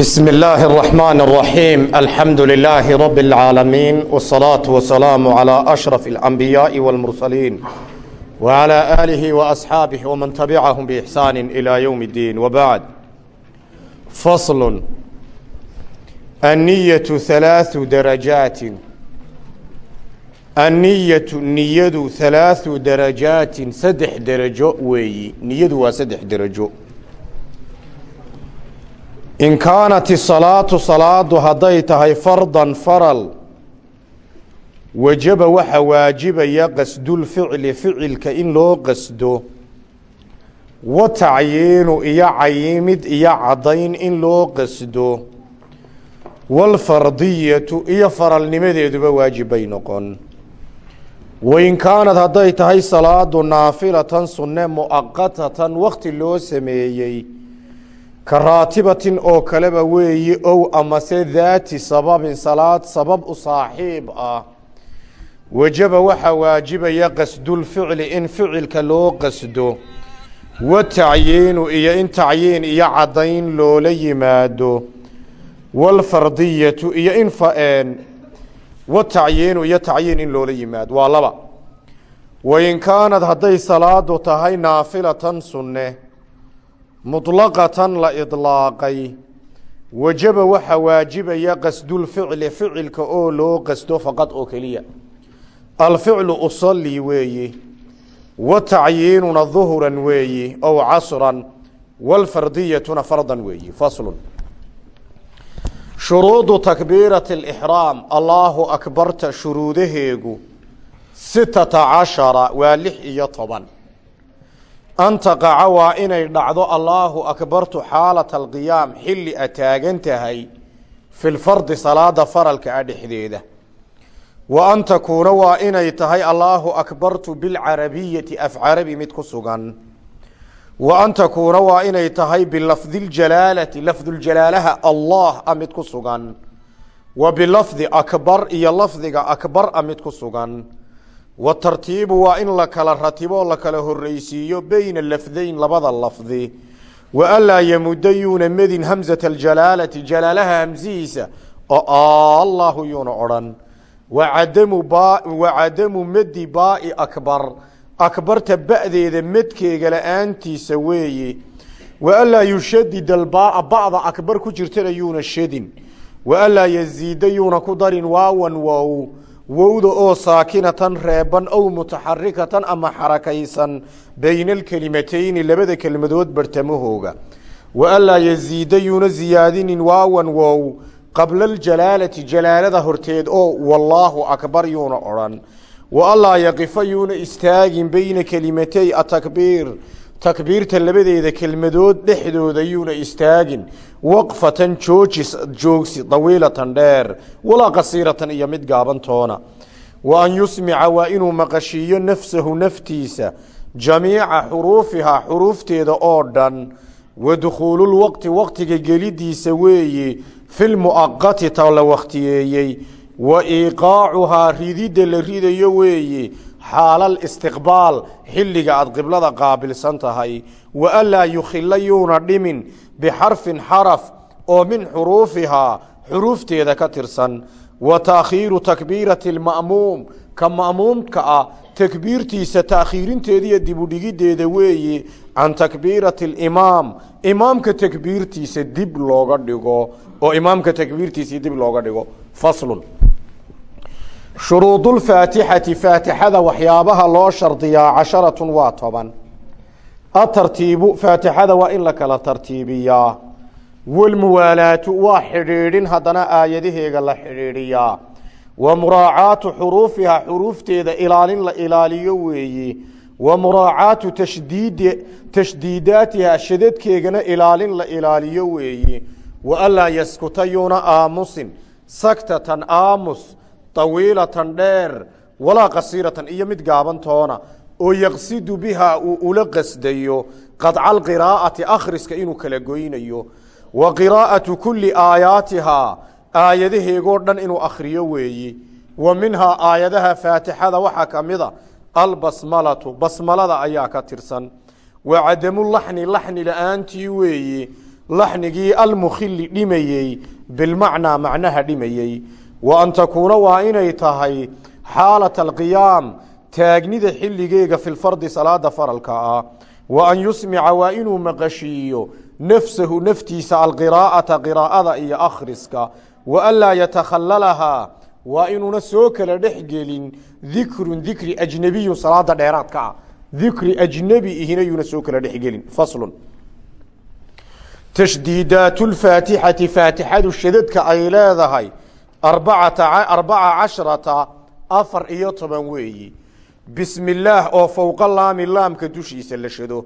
بسم الله الرحمن الرحيم الحمد لله رب العالمين والصلاة والسلام على أشرف الأنبياء والمرسلين وعلى آله وأصحابه ومن تبعهم بإحسان إلى يوم الدين وبعد فصل النية ثلاث درجات النية نيد ثلاث درجات سدح درجو وي نيد وسدح درجو in kaanat isalaatu salaadu hadday tahay fardan faral wajaba waxa waajibaya qasdulficli ficilka in loo qasdo. Wa tacyiinu iyo cayimid iyo caddayn in loo qasdo. Waalfardiyatu iyo faralnimadeeduba waajibay noqon. Wain kaanad hadday tahay salaadu naafilatan sunne mu'aqatatan wakhti loo sameeyey ka raatibatin oo kaleba weeyi ow amase daati sababin salaad sabab u saaxiib ah. Wajaba waxaa waajibaya qasdulficli in ficilka loo qasdo. Wa tacyiinu iyo in tacyiin iyo caddayn loola yimaado. Waalfardiyatu iyo in faeen wa tacyiinu iyo tacyiin in loola yimaado. Waa laba. Wain kaanad hadday salaadu tahay naafilatan sunne muطlaqatan la iطlaaqay wajaba waxaa waajibaya qasdulficli ficilka oo loo qasdo faqad oo keliya alficlu usalii weeye wa tacyiinuna duhran weeyi ow casran wاlfardiyatuna fardan weeyi faslu shuruudu takbiirati اlixraam allaahu akbarta shuruudaheegu sitata cashara waa lix iyo toban an taqaca waa inay dhacdo allaahu akbartu xaalata alqiyaam xilli a taagan tahay fi lfardi salaada faralka a dhexdeeda. Wa an takuuna waa inay tahay allaahu akbartu bilcarabiyati af carabi mid ku sugan. Wa an takuuna waa inay tahay bilafdi ljalaalati lafduljalaalaha allah a mid ku sugan. Wa bilafdi akbar iyo lafdiga akbar a mid ku sugan watartiibu waa in la kala ratibo la kala horreysiiyo beyna lafdayn labada lafdi. Wa anlaa yamuda yuuna medin hamsata aljalaalati jalaalaha hamsihiisa oo allahu yuuna odhan. Wacadamu medi baai akbar. Akbarta ba'deeda medkeega la'aantiisa weeye. Wa anlaa yushadid albaaa ba'da akbar ku jirtana yuuna shadin wa anlaa yaziida yuuna ku darin waawan wow wowda oo saakinatan reeban ow mutaxarikatan ama xarakaysan bayna alkelimateyni labada kelmadood bartamahooga. Wa anlaa yaziida yuuna ziyaadinin waawan wow qabla aljalaalati jalaalada horteed oo wallaahu akbar yuuna odhan. Wa anlaa yaqifa yuuna istaagin beyna kelimatey atakbiir takbiirta labadeeda kelmadood dhexdooda yuuna istaagin. Waqfatan joojis joogsi dawiilatan dheer walaa qasiiratan iyo mid gaabantoona wa an yusmica waa inuu maqashiiyo nafsahu naftiisa jamiica xuruufihaa xuruufteeda oo dhan. Wa dukhuululwaqti waqtiga gelidiisa weeye filmu'aqati ta la wakhtiyeeyey wa iiqaacuhaa rididda la ridayo weeye xaalal istiqbaal xilliga aada qiblada qaabilsan tahay. Wa anlaa yukhila yuuna dhimin bixarfin xaraf oo min xuruufihaa xuruufteeda ka tirsan. Wa taakhiiru takbiirati lma'muum ka ma'muumka ah takbiirtiisa taakhiirinteeda iyo dibudhigiddeeda weeye can takbiirati alimaam. Imaamka takbiirtiisa dib looga dhigo oo imaamka takbiirtiisa dib looga dhigo faslun shuruudulfaatixati faatixada waxyaabaha loo shardiyaa casharatun waa toban. Atartiibu faatixada waa in la kala tartiibiyaa. Walmuwaalaatu waa xidhiidhin haddana aayadaheega la xidhiidhiyaa. Wa muraacaatu xuruufiha xuruufteeda ilaalin la ilaaliyo weeye wa muraacaatu tashdiid tashdiidaatiha shadadkeegana ilaalin la ilaaliyo weeye wa yaskuta yuuna aamusin saktatan aamus tawiilatan dheer walaa qasiiratan iyo mid gaabantoona oo yaqsidu bihaa uu ula qasdayo qadca alqiraa'ati akhriska inuu kala goynayo wa qiraa'atu kulli aayaatihaa aayadaheegoo dhan inuu akhriyo weeye wa minhaa aayadaha faatixada waxaa ka mid a albasmalatu basmalada ayaa ka tirsan wa cadamulaxni laxni la'aantii weeye laxnigii almukhili dhimayey bilmacnaa macnaha dhimayey wa an takuuna waa inay tahay xaalata alqiyaam taagnida xilligeega fi lfardi salaada faralka ah wa an yusmica waa inuu maqashiiyo nafsahu naftiisa alqiraa'ata qiraa'ada iyo akhriska wa anlaa yatakhallalahaa waa inuuna soo kala dhex gelin dikrun dikri ajnebiyun salaada dheeraadka ah dikri ajnebi ihina yuuna soo kala dhex gelin faslun tashdiidaat lfaatixati faatixadu shadadka ay leedahay arbaca cashrata afar iyo toban weeyi. Bismi illaah oo fowqa laami laamka dushiisa la shado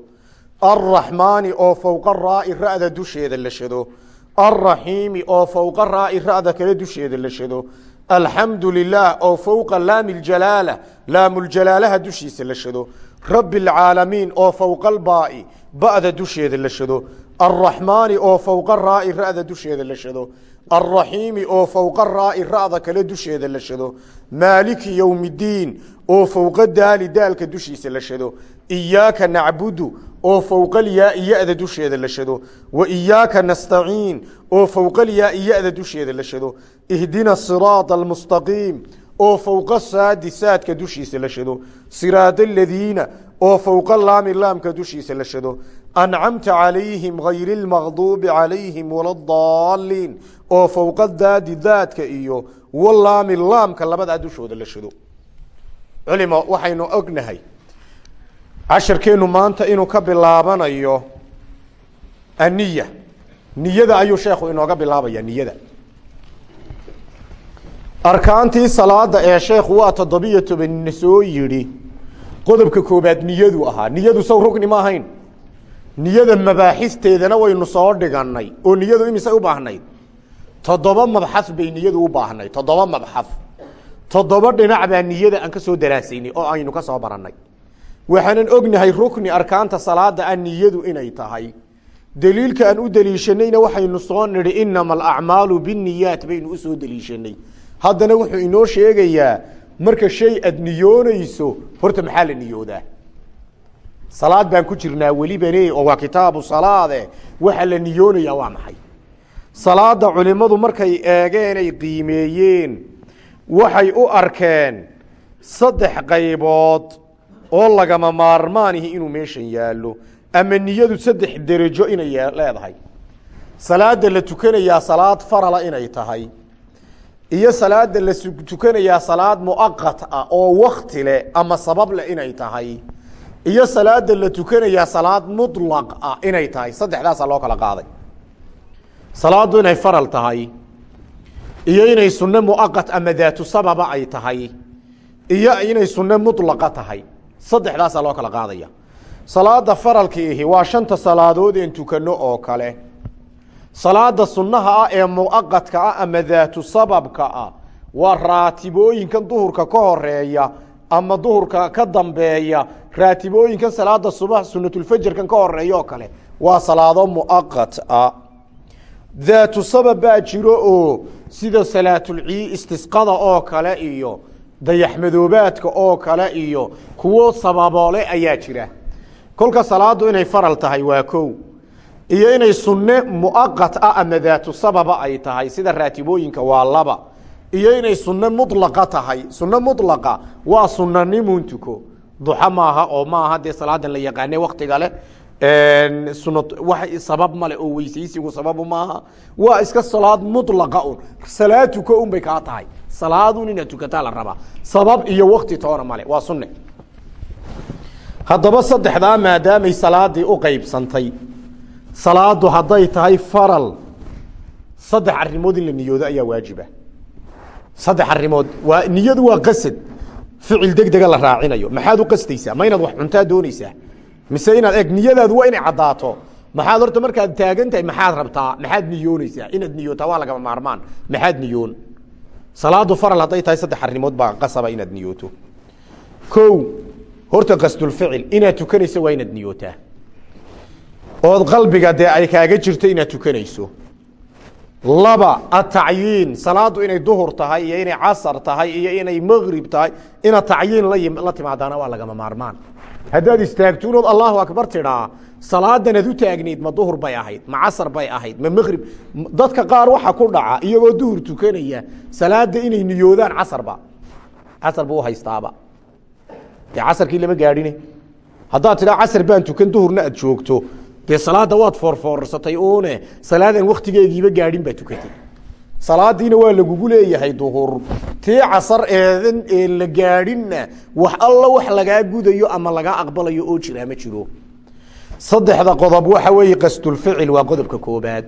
alraxmaani oo fowqa raa'i ra'da dusheeda la shado alraxiimi oo fowqa raa'i ra'da kale dusheeda la shado alxamdu lilaah oo fowqa laami ljalaala laamulجalaalaha dushiisa la shado rabi اlcaalamiin oo fowqa albaa'i ba'da dusheeda la shado alraxmaani oo fowqa raa'i ra'da dusheeda la shado alraxiimi oo fowqa raa'i ra'da kale dusheeda la shado maaliki yowm اddiin oo fowqa daali daalka dushiisa la shado iyaaka nacbudu oo fowqa lyaai ya-da dusheeda la shado wa iyaaka nastaciin oo fowqa lyaai ya-da dusheeda la shado ihdina siraada almustaqiim oo fowqa saadi saadka dushiisa la shado siraada aladiina oo fowqa laami laamka dushiisa la shado ancamta calayhim hayri lmaqduubi calayhim waladaaliin oo fowqa daadi daadka iyo walaami laamka labadaa dushooda la shado culimo waxaynu ognahay casharkeennu maanta inuu ka bilaabanayo aniya niyada ayuu sheekhu inooga bilaabaya niyada arkaantii salaada ee sheekhu waa toddobiyo tobanina soo yidhi qodobka koobaad niyadu ahaa niyadu saw rugni ma ahayn niyada mabaaxisteedana waynu soo dhiganay oo niyadu imisay u baahnayd. Toddoba mabxas bay niyadu u baahnayd toddoba mabxas. Toddoba dhinac baa niyada aan ka soo daraasaynay oo aynu ka soo barannay. Waxaanan ognahay rukni arkaanta salaada a niyadu inay tahay. Daliilka aan u deliishanayna waxaynu soo nidhi inama alacmaalu biniyaat baynu u soo deliishanay. Haddana wuxuu inoo sheegayaa marka shay aad niyoonayso horta maxaa la niyoodaa salaad baan ku jirnaa welibane oo waa kitaabu salaade. Waxaa la niyoonayaa waa maxay? Salaada culimadu markay eegeen ay qiimeeyeen waxay u arkeen saddex qaybood oo lagama maarmaanihi inuu meeshan yaallo. Ama niyadu saddex derajo inay leedahay. Salaada la tukanayaa salaad farala inay tahay iyo salaada la tukanayaa salaad muaqat ah oo wakti leh ama sabab leh inay tahay iyo salaada la tukanayaa salaad muطlaq ah inay tahay. Saddexdaasaa loo kala qaaday. Salaadu inay faral tahay. Iyo inay sunne muaqat ama daatu sababa ay tahay. Iyo inay sunne muطlaqa tahay. Saddexdaasaa loo kala qaadaya. Salaada faralkiihi waa shanta salaadood een tukano oo kale. Salaada sunnaha ah ee muaqadka ah ama daatu sababka ah waa raatibooyinkan duhurka ka horreeya ama duhurka ka dambeeya raatibooyinkan salaada subax sunatulfajarkan ka horreeya oo kale waa salaado muaqat ah. Daatu sabab baa jiro oo sida salaatulcii istisqada oo kale iyo dayaxmadoobaadka oo kale iyo kuwo sababoole ayaa jira. Kolka salaadu inay faral tahay waa kow. Iyo inay sunne muaqat ah ama daatu sababa ay tahay sida raatibooyinka waa laba iyo inay sunne mulaqa tahay. Sunne mulaqa waa sunanimun tuko. Duxa maaha oo maaha dee salaadan la yaqaane waktiga leh sun wax sabab male oo weysaysigu sababu maaha. Waa iska salaad mulaqa un. Salaad tuko un bay kaa tahay. Salaadun inaad tukataa la rabaa. Sabab iyo wakti toona male waa sunne. Haddaba saddexdaa maadaamay salaadii u qeybsantay salaadu hadday tahay faral. Saddex arrimood in la niyoodo ayaa waajiba saddex arrimood. Waa niyadu waa qasad ficil deg dega la raacinayo. Maxaad u qastaysaa ma inaad wax cuntaa doonaysaa? Mise inaad eg niyadaadu waa inay caddaato. Maxaad horta markaad taagan tahay maxaad rabtaa? Maxaad niyoonaysaa inaad niyootaa waa lagama maarmaan. Maxaad niyoon. Salaadu faral hadday tahay saddex arrimood baa qasaba inaad niyooto. Kow horta qasdulficil inaad tukanayso waa inaad niyootaa. Ood qalbiga dee ay kaaga jirto inaad tukanayso laba atacyiin salaadu inay duhur tahay iyo inay casar tahay iyo inay maqrib tahay inaad tacyiin la timaadaana waa lagama maarmaan. Haddaad istaagtuunood allahu akbar tidhaa salaadanaad u taagnayd ma duhur bay ahayd ma casar bay ahayd ma maqrib dadka qaar waxa ku dhaca iyagoo duhur tukanaya salaada inay niyoodaan casarba casar buu haystaaba. Dee casarkii lama gaadhine. Haddaad tidhaa casar baan tukan duhurna aad joogto dee salaada waad foorfoorsatay une salaadan waktigeegiiba gaadhin baa tukatay. Salaadiina waa lagugu leeyahay duhur. Tii casar eedan ee la gaadhinna wax alla wax lagaa gudayo ama lagaa aqbalayo oo jiraa ma jiro. Saddexda qodob waxa weeye qasdulficil waa qodobka koobaad.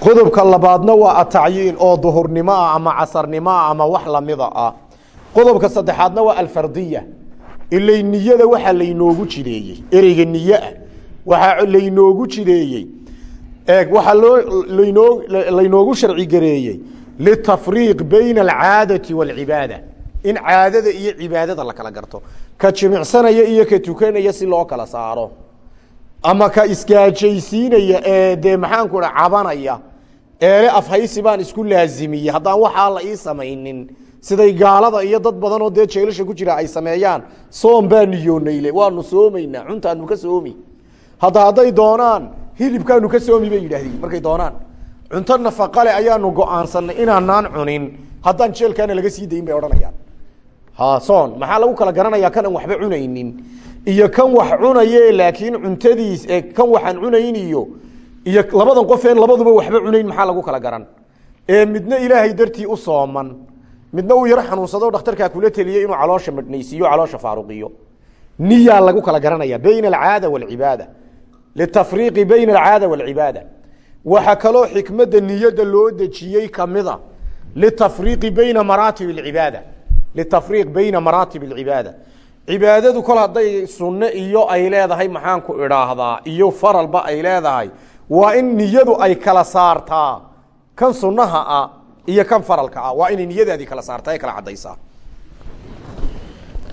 Qodobka labaadna waa atacyiin oo duhurnimo ah ama casarnimo ah ama wax lamida ah. Qodobka saddexaadna waa alfardiya. Ilay niyada waxaa laynoogu jideeyey. Ereyga niyeah waxaa laynoogu jideeyey eeg waxaa loo laynoogu sharci gareeyey. Litafriiq bayna alcaadati waalcibaada in caadada iyo cibaadada la kala garto. Ka jimicsanaya iyo ka tukanaya si loo kala saaro. Ama ka iskaajaysiinaya ee dee maxaanku dha cabanaya. Eele afhaysi baan isku laazimiyey. Haddaan waxaa la ii samaynin. Siday gaalada iyo dad badan oo dee jeelasha ku jira ay sameeyaan. Soom baa niyoonayle waanu soomaynaa. Cuntaanu ka soomi hadda hadday doonaan hilibkaanu ka soomi bay yidhaahdeen. Markay doonaan cunto nafaqale ayaanu go'aansanay inaanaan cunin. Haddaan jeelkaana laga sii dayin bay odhanayaan. Ha soon maxaa lagu kala garanayaa kan waxba cunaynin? Iyo kan wax cunaye laakiin cuntadiis kan waxaan cunayn iyo iyo labadan qof een labaduba waxba cunayn maxaa lagu kala garan? Ee midna ilaahay dartii u sooman midna uu yaro xanuunsado dhakhtarkaa kula teliyey inuu caloosha madhnaysiiyo caloosha faaruqiyo. Niyaa lagu kala garanaya bayna alcaada waalcibaada litafriiqi bayna alcaada waalcibaada waxaa kaloo xikmadda niyadda loo dejiyey kamida litafriiqi bayna maraatib alcibaada litafriiq bayna maraatib alcibaada cibaadadu kol hadday sunne iyo ay leedahay maxaanku idhaahdaa iyo faralba ay leedahay waa in niyadu ay kala saartaa kan sunnaha ah iyo kan faralka ah waa inay niyadaadii kala saartaa ee kala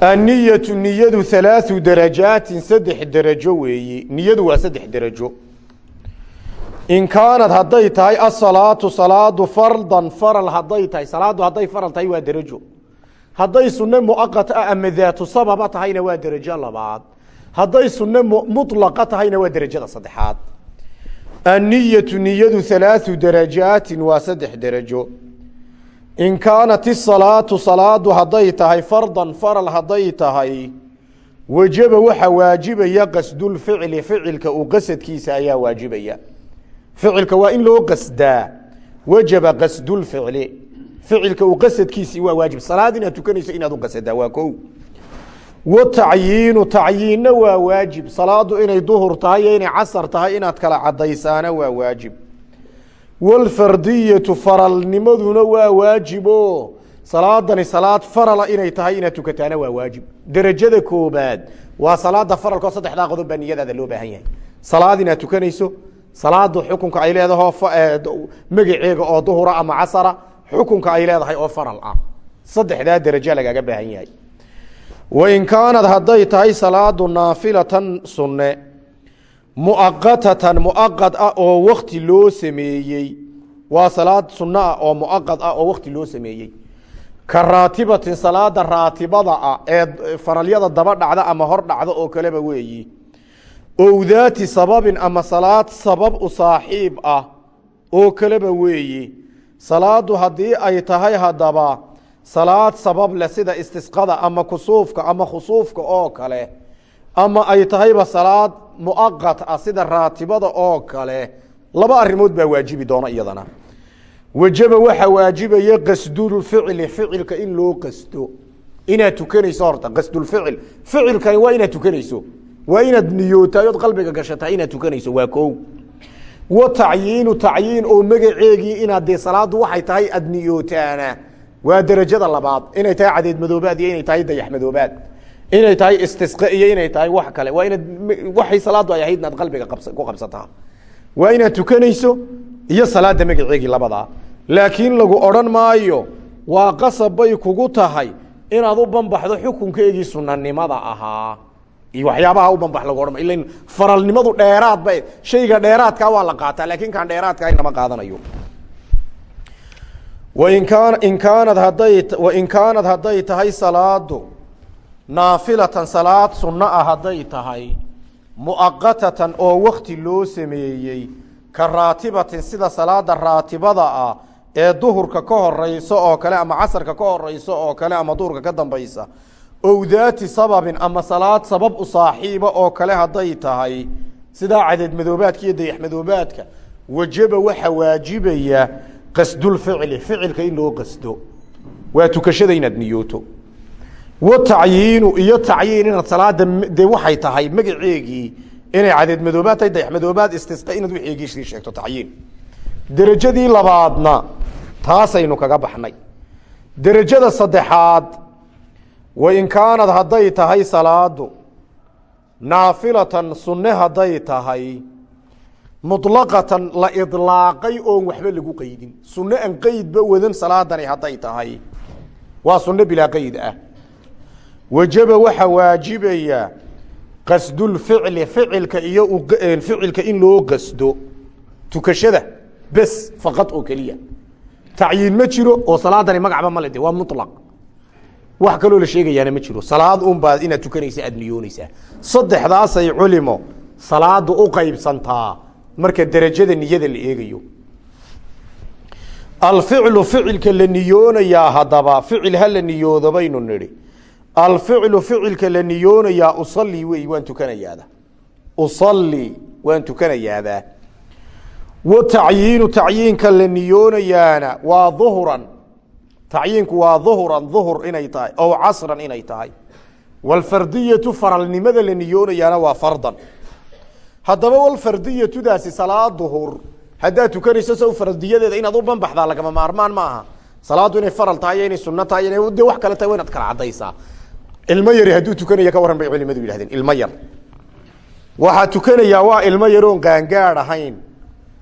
anniyatu niyadu halaau darajaatin saddex derajo weeyi. Niyadu waa saddex derajo. In kaanad hadday tahay asalaatu salaadu fardan faral hadday tahay. Salaadu hadday faral tahay waa derajo. Hadday sunne muaqat ah ama daatu sababa tahayna waa derajo labaad. Hadday sunne mulaqa tahayna waa derajada saddexaad. Anniyatu niyadu halaau darajaatin waa saddex derajo in kaanat isalaatu salaadu hadday tahay fardan faral hadday tahay wajaba waxa waajibaya qasdulficli ficilka uu qasadkiisa ayaa waajibaya. Ficilka waa in loo qasdaa wajaba qasdulficli ficilka uu qasadkiisii waa waajib. Salaad inaad inaad u waa ko watacyiinu tacyiinna waa waajib. Salaadu inay duhur tahay iyo inay casar tahay inaad kala cadaysaana waa waajib wlfardiyatu faralnimaduna waa waajibo salaadani salaad farala inay tahay inaad tukataana waa waajib derajada koobaad waa salaada faralkao saddexdaa qodob baa niyadaada loo baahan yahay salaad inaad tukanayso salaadu xukunka ay leedaho magaceega oo duhura ama casara xukunka ay leedahay oo faral ah saddexdaa derajo lagaaga baahan yahay wain kaanad hadday tahay salaadu naafilatan sunne muaqatatan muaqad ah oo wakti loo sameeyey. Waa salaad sunno ah oo muaqad ah oo wakti loo sameeyey. Ka salaada raatibada ah ee faralyada daba dhacda ama hor dhacda oo kaleba weeyi. Ow daati sababin ama salaad sabab u saaxiib ah oo kaleba weeyi. Salaadu haddii ay tahay haddaba salaad sabab leh sida istisqada ama kusuufka ama khusuufka oo kale ama ay tahayba salaad muaqat ah sida raatibada oo kale laba arimood baa waajibi doona iyadana. Wajaba waxaa waajibaya qasdulficli ficilka in loo qasto inaad tukanayso horta qasdulficil ficilkani waa inaad tukanayso. Waa inaad niyootaay ood qalbiga gashatahay inaad tukanayso waa ko wa tacyiinu tacyiin oo magaceegii inaad dee salaadu waxay tahay aad niyootaana. Waa derajada labaad. Inay tahay cadeed madoobaad iyo inay tahay dayax madoobaad inay tahay istisqe iyo inay tahay wax kale. Waa inaad waxay salaadu ay ahayd qalbiga ku qabsataa. Waa inaad tukanayso iyo salaada magaceegii labadaa laakiin lagu odhan maayo waa qasab bay kugu tahay inaad u banbaxdo xukunkeegii sunanimada ahaa. Iyo waxyaabaha u banbax lagu odhan ila faralnimadu dheeraad ba shayga dheeraadkaa waa la qaataa laakiin kaan dheeraadkaa lama qaadanayo. Wain kaan in kaanad hadday wain kaanad hadday tahay salaadu naafilatan salaad sunno ah hadday tahay mu'aqatatan oo wakti loo sameeyey ka raatibatin sida salaada raatibada ah ee duhurka ka horeyso oo kale ama casarka ka horeyso oo kale ama duhurka ka dambaysa. Ow daati sababin ama salaad sabab u saaxiiba oo kale hadday tahay sidaa cadeed madoobaadka iyo dayax madoobaadka wajaba waxa waajibaya qasdulficli ficilka in loo qasdo. Waa tukashada inaad niyooto wa tacyiinu iyo tacyiin inaad salaada dee waxay tahay magaceegii inay cadeed madoobaad tahay dayax madoobaad istisqa inaad wixiigiisii sheegto tacyiin. Derajadii labaadna taasaynu kaga baxnay. Derajada saddexaad wain kaanad hadday tahay salaadu naafilatan sunne hadday tahay muطlaqatan la iطlaaqay oon waxba lagu qeydin sunno aan qeydba wadan salaadani hadday tahay waa sunno bilaa qeyd ah wajaba waxa waajibaya qasdulficli ficilka iyo ficilka in loo qasdo tukashada bes faqad oo keliya. Tacyiin ma jiro oo salaadani magacba male de waa mulaq wax kaloo la sheegayaana ma jiro. Salaad unbaa inaad tukanaysa aad niyooneysaa saddexdaasay culimo salaada u qaybsantaa marka derajada niyada la eegayo. Alficlu ficilka la niyoonayaa haddaba ficil ha la niyoodo baynu nidhi alficlu ficilka la niyoonayaa usalli wey waan tukanayaada usalli waan tukanayaada wa tacyiinu tacyiinka la niyoonayaana waa duhran tacyiinku waa duhran duhur inay tahay ow casran inay tahay walfardiyatu faralnimada la niyoonayaana waa fardan haddaba walfardiyatudaasi salaad duhur haddaad tukanayso sow fardiyadeeda inaad u banbaxdaa lagama maarmaan ma aha salaaddu inay faral tahay iyo inay sunno tahay de wax kale tahay wa ilmo yari hadduu tukanaya ka warran bay culimadu yidhahdeen ilmo yar. Waxaa tukanayaa waa ilmo yaroon qaangaad ahayn.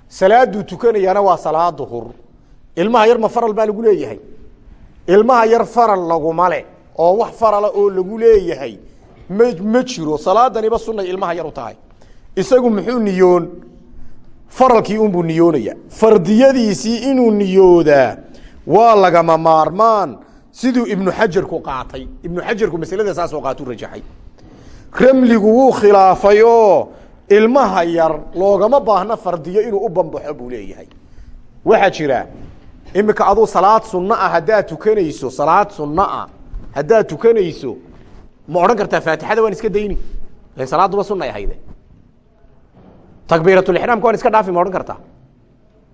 Salaaduu tukanayaana waa salaad duhur ilmaha yar ma faral baa lagu leeyahay. Ilmaha yar faral laguma le oo wax farala oo lagu leeyahay. Ma ma jiro. Salaadaniba sunay ilmaha yar u tahay. Isagu muxuu niyoon faralkii unbuu niyoonaya. Fardiyadiisii inuu niyoodaa waa lagama maarmaan siduu ibnu xajarku qaatay. Ibnu xajarku maslada saasoo qaatu rajaxay. Ramligu wuu khilaafay oo ilmaha yar loogama baahna fardiyo inuu u bambaxo buu leeyahay. Waxaa jira imika aduu salaad sunno ah haddaad tukanayso salaad sunno ah haddaad tukanayso ma odhan kartaa faatixada waan iska dayni salaaduba sunay ahayde takbiiratulixraamka waan iska dhaafi ma odhan kartaa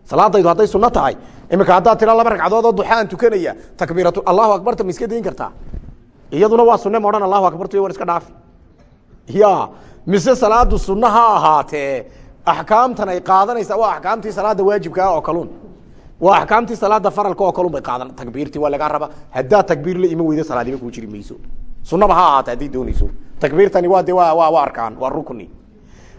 salaadaydu hadday sunno tahay. Imika haddaad tira laba ragcadood oo duxaan tukanaya takbiiratu allahu akbarta ma iska dayn kartaa? Iyaduna waa sunne ma odhan allahu akbartu waan iska dhaafi. Ya mise salaadu sunno ha ahaatee axkaamtan ay qaadanaysa waa axkaamtii salaada waajibkaa oo kalun waa axkaamtii salaada faralka oo kalun bay qaadan takbiirtii waa lagaa raba haddaad takbiir la iman weydo salaadiba kuu jiri mayso. Sunaba ha ahaate hadday doonayso. Takbiirtani waa de wa wa waa arkaan waa rukni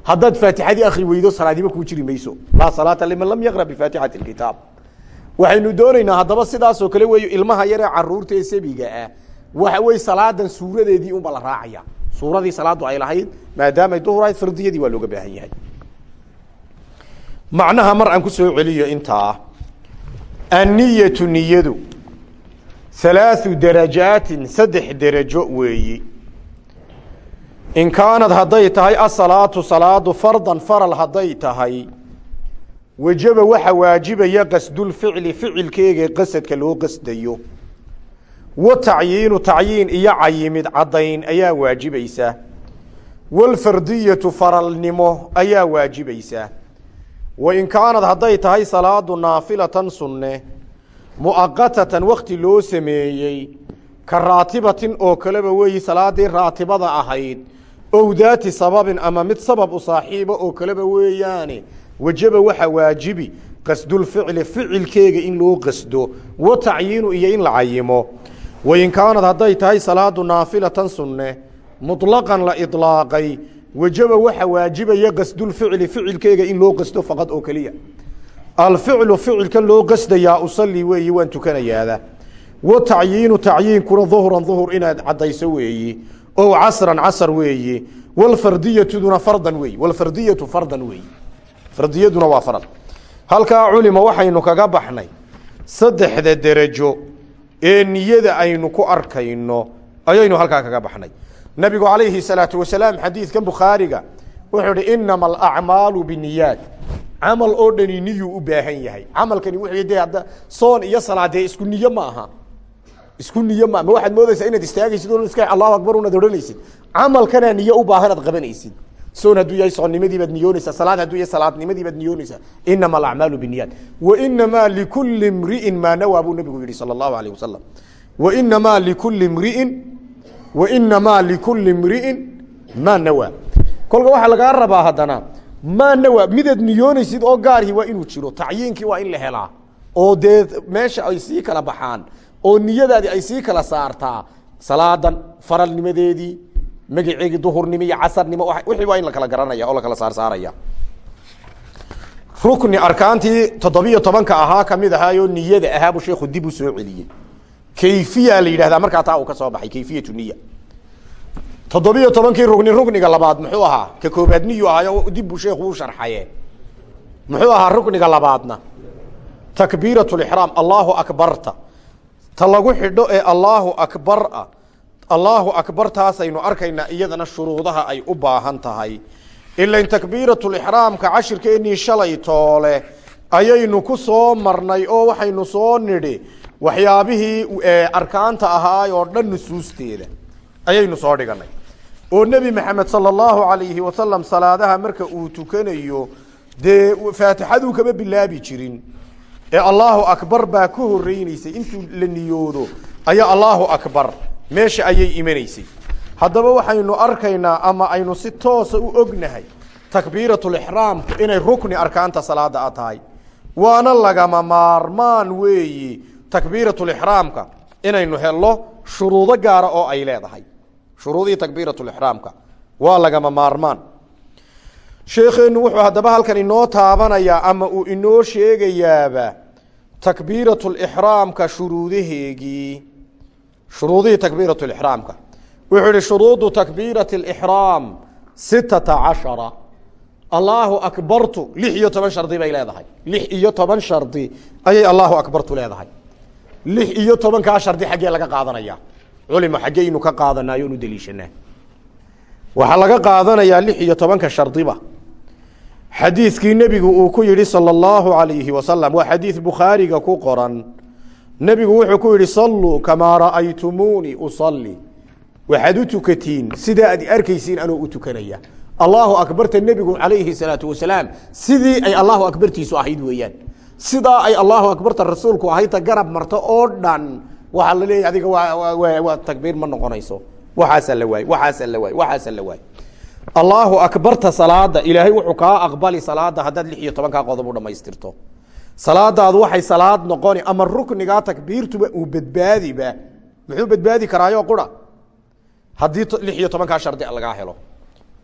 haddaad faatixadii akri weydo salaadiba kuu jiri mayso. Laa salaata liman lam yaqra bifaatixati kitaab waxaynu doonaynaa haddaba sidaasoo kale weeyo ilmaha yaree carruurta ee ah waxa wey salaadan suuradeedii unba la raacaya. Suuradii salaadu ay lahayd maadaamay duhur ahayd fardiyadii waa looga baahan yahay. Macnaha mar aan ku soo celiyo intaa anniyatu niyadu halaathu darajaatin saddex derajo weeyi in kaanad hadday tahay asalaatu salaadu fardan faral hadday tahay. Wajaba waxa waajibaya qasdulficli ficilkeega qasadka loo qasdayo. Wa tacyiinu tacyiin iyo cayimid caddayn ayaa waajibaysa. Walfardiyatu faralnimo ayaa waajibaysa. Wain kaanad hadday tahay salaadu naafilatan sunne mu'aqatatan wakti loo sameeyey ka raatibatin oo kaleba weeyi salaadii raatibada ahayd ow daati sababin ama mid sabab u saaxiiba oo kaleba weeyaane wajaba waxa waajibi qasdulficli ficilkeega in loo qasdo wa tacyiinu iyo in la cayimo wain kaanad hadday tahay salaadu naafilatan sunne muطlaqan la iطlaaqay wajaba waxa waajibaya qasdulficli ficilkeega in loo qasdo faqad oo keliya alficlu ficilka loo qasdayaa usalli weeyi waan tukanayaada wa tacyiinu tacyiinkuna duhran duhur inaad caddayso weeyi ow casran casar weeyi walfardiyatuduna fardan weeyi walfardiyatu fardan weeyi fardiyaduna waa farad. Halkaa culima waxaynu kaga baxnay saddexda derajo ee niyada aynu ku arkayno ayaynu halkaa kaga baxnay. Nabigu calayhi salaatu wasalaam xadiidkan bukhaariga wuxuu ihi inama alacmaalu biniyaad camal oo dhani niyuu u baahan yahay. Camalkani wuxuu de soon iyo salaadee isku niyo ma aha isku niyo ma waxaad moodaysaa inaad istaagaysid o iska allahu akbar unaad odhanaysid camalkanaa niyo u baahan aad qabanaysid. Soon hadduu yahay soonnimadii baad niyoonaysaa salaad hadduu yahay salaadnimadii baad niyoonaysaa. Inama alacmaalu biniyaad wainamaa likuli mri'in maa nawaa buu nabigu yihi sala allahu alayh wasalam wainamaa likuli mri'in wainamaa likuli mri'in maa nawaa. Kolka waxaa lagaa rabaa haddana maa nawaa midaad niyoonaysid oo gaarhi waa inuu jiro tacyiinkii waa in la helaa oo dee meesha ay sii kala baxaan oo niyadaadii ay sii kala saartaa. Salaadan faralnimadeedii magaceegii duhurnimo iyo casarnimo wixii waa in la kala garanaya oo la kala saarsaaraya rukni arkaantii toddobiyo tobanka ahaa ka mid ahaayoo niyada ahaabuu sheekhu dib u soo celiyey. Kayfiya la yidhahdaa markaa taa uu ka soo baxay kayfiyatu niya toddobiyo tobankii rugni rukniga labaad muxuu ahaa ka koobaad niyu ahaayo dib buu sheekhu u sharxaye muxuu ahaa rukniga labaadna. Takbiirat lixraam allahu akbarta ta lagu xidho ee allaahu akbar ah allaahu akbar taasaynu arkaynaa iyadana shuruudaha ay u baahan tahay. Ilain takbiiratulixraamka cashirkeennii shalay toole ayaynu ku soo marnay oo waxaynu soo nidhi waxyaabihii arkaanta ahaay oo dhan nusuusteeda ayaynu soo dhiganay oo nebi maxamed sala allahu alayhi wasalam salaadaha marka uu tukanayo dee faatixaduu kama bilaabi jirin ee allaahu akbar baa ka horeyneysay intuu la niyoodo ayaa allaahu akbar. Meesha ayay imanaysay. Haddaba waxaynu arkaynaa ama aynu si toosa u ognahay takbiiratulixraamku inay rukni arkaanta salaada a tahay. Waana lagama maarmaan weeyi takbiiratulixraamka inaynu helno shuruudo gaara oo ay leedahay. Shuruudihii takbiiratulixraamka waa lagama maarmaan sheekheenu wuxuu haddaba halkan inoo taabanayaa ama uu inoo sheegayaaba takbiiratulixraamka shuruudaheegii. Shuruudihii takbiiratulixraamka wuxuu ihi shuruudu takbiirati alixraam sitata cashara. Allaahu akbartu lix iyo toban shardi bay leedahay. Lix iyo toban shardi ayay allaahu akbartu leedahay. Lix iyo tobankaa shardi xaggee laga qaadanaya. Culimo xaggeynu ka qaadanayo nu deliishanaa. Waxaa laga qaadanayaa lix iyo tobanka shardiba xadiidkii nebigu uu ku yidhi salى اllahu alayhi wasalam waa xadiid bukhaariga ku qoran. Nebigu wuxuu ku yidhi saluu kamaa ra'aytumuunii usalli. Waxaad u tukatiin sidaa aad arkaysiin anoo u tukanaya. Allahu akbarta nebigu calayhi salaatu wasalaam sidii ay allahu akbartiisu ahayd weeyaan. Sidaa ay allahu akbarta rasuulku ahaydta garab marto oo dhan waxaa la leeyahy adiga waa takbiir ma noqonayso. Waxaasaa la waay waxaasaa la waay waxaasaa la waay allaahu akbarta salaada ilaahay wuxuu kaa aqbali salaada haddaad lix iyo tobankaa qodob u dhamaystirto salaadaadu waxay salaad noqoni ama ruknigaa takbiirtuba uu badbaadiba muxuu badbaadi karaayo qura? Haddii lix iyo tobankaa shardi lagaa helo.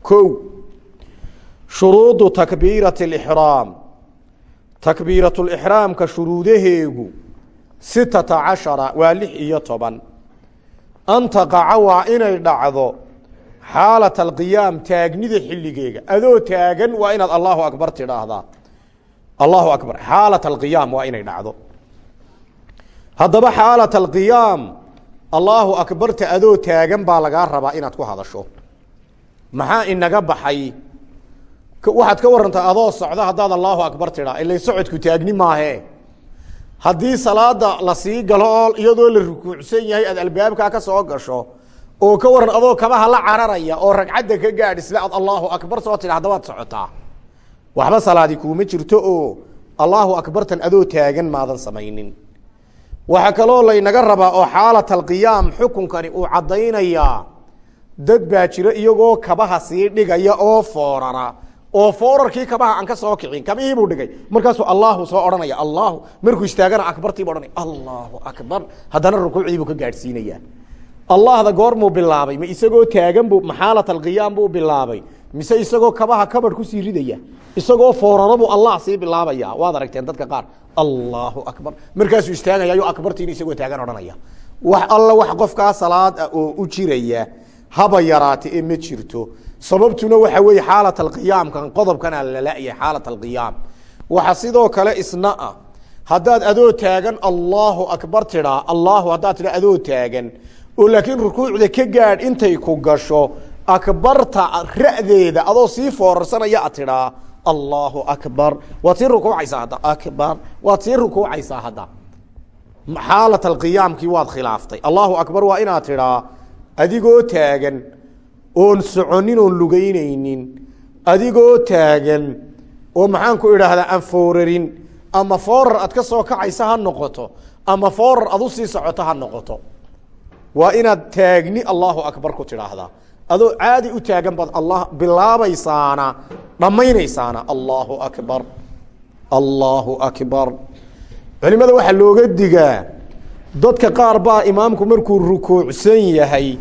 Ko shuruudu takbiirati اlixraam takbiiratulixraamka shuruudaheegu sitata cashara waa lix iyo toban. An taqaca waa inay dhacdo xaalat alqiyaam taagnida xilligeega adoo taagan waa inaad allahu akbar tidhaahdaa allahu akbar xaalat alqiyaam waa inay dhacdo haddaba xaalat alqiyaam allaahu akbarta adoo taagan baa lagaa rabaa inaad ku hadasho maxaa inaga baxay waxaad ka warantaa adoo socda haddaad allaahu akbar tidhaa ila socodku taagni maahe haddii salaada la galo oo iyadoo la rukuucsan yahay aad albaabkaa ka soo gasho oo ka waran adoo kabaha la cararaya oo ragcadda ka gaadh aad allaahu akbar soo tidha haddabaad socotaa waxba salaadi kuuma jirto oo allaahu akbartan adoo taagan maadan samaynin. Waxaa kaloo laynaga rabaa oo xaalat alqiyaam xukunkani uu caddaynayaa dad baa jira iyagoo kabaha sii dhigaya oo foorara oo foorarkii kabaha aan ka soo kicin kabihiibuu dhigay. Markaasuu allaahu soo odhanaya allahu markuu istaagana akbartiibu odhanaya allahu akbar. Haddana rukuucdiibuu ka gaadhsiinaya allahda goormuu bilaabay ma isagoo taagan bu ma xaalat alqiyaam buu bilaabay mise isagoo kabaha kabadh ku sii ridaya isagoo fooraro buu allah sii bilaabaya. Waad aragteen dadka qaar allahu akbar. Markaasuu istaagaya ayuu akbartiina isagoo taagan odhanaya. Wax alla wax qofkaa salaad ah oo u jiraya haba yaraate ee ma jirto. Sababtuna waxa weeye xaalat alqiyaamkan qodobkana lala'yahay xaalat alqiyaam. Waxa sidoo kale isna ah haddaad adoo taagan allahu akbar tidhaa allahu haddaad tidhaa adoo taagan oo laakiin rukuucda ka gaadh intay ku gasho akbarta ra'deeda adoo sii foorarsanaya a tidhaa allahu akbar. Waad sii rukuucaysaa hadda. Akbar. Waad sii rukuucaysaa hadda. Xaalat alqiyaamkii waad khilaaftay. Allahu akbar waa inaad tidhaa adigoo taagan oon soconin oon lugeynaynin adigoo taagan oo maxaan ku idhaahdaa aan foorarin. Ama foorar aad ka soo kacaysa ha noqoto. Ama foorar ad u sii socoto ha noqoto waa inaad taagni allahu akbar ku tidhaahdaa. Adoo caadi u taagan baad allah bilaabaysaana dhammaynaysaana allahu akbar. Allahu akbar. Culimada waxaa looga digaa dadka qaar baa imaamku markuu rukuucsan yahay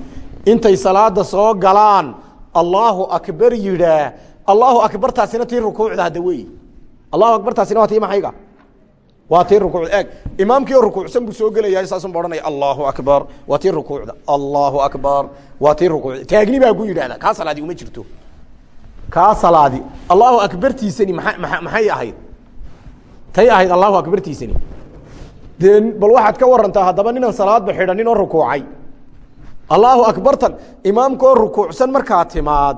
intay salaada soo galaan allahu akbar yidhaah allahu akbartaasina tii rukuucda hadda wey allahu akbartaasina waa tii maxayga waa tii rukuucda eeg. Imaamkii oo rukuucsan buu soo gelaya saasun ba odhanaya allahu akbar. Waa tii rukuucda. Allahu akbar. Waa tii taagni baa ku yidhahda kaa salaadi uma jirto. Kaa salaadi. Allahu akbartiisani. Maxay ahayd? Tay ahayd allahu akbartiisani. Dee bal waxaad ka warantaa haddaba ninaan salaadba xidhanin oo rukuucay. Allahu akbartan imaamkaoo rukuucsan markaa timaad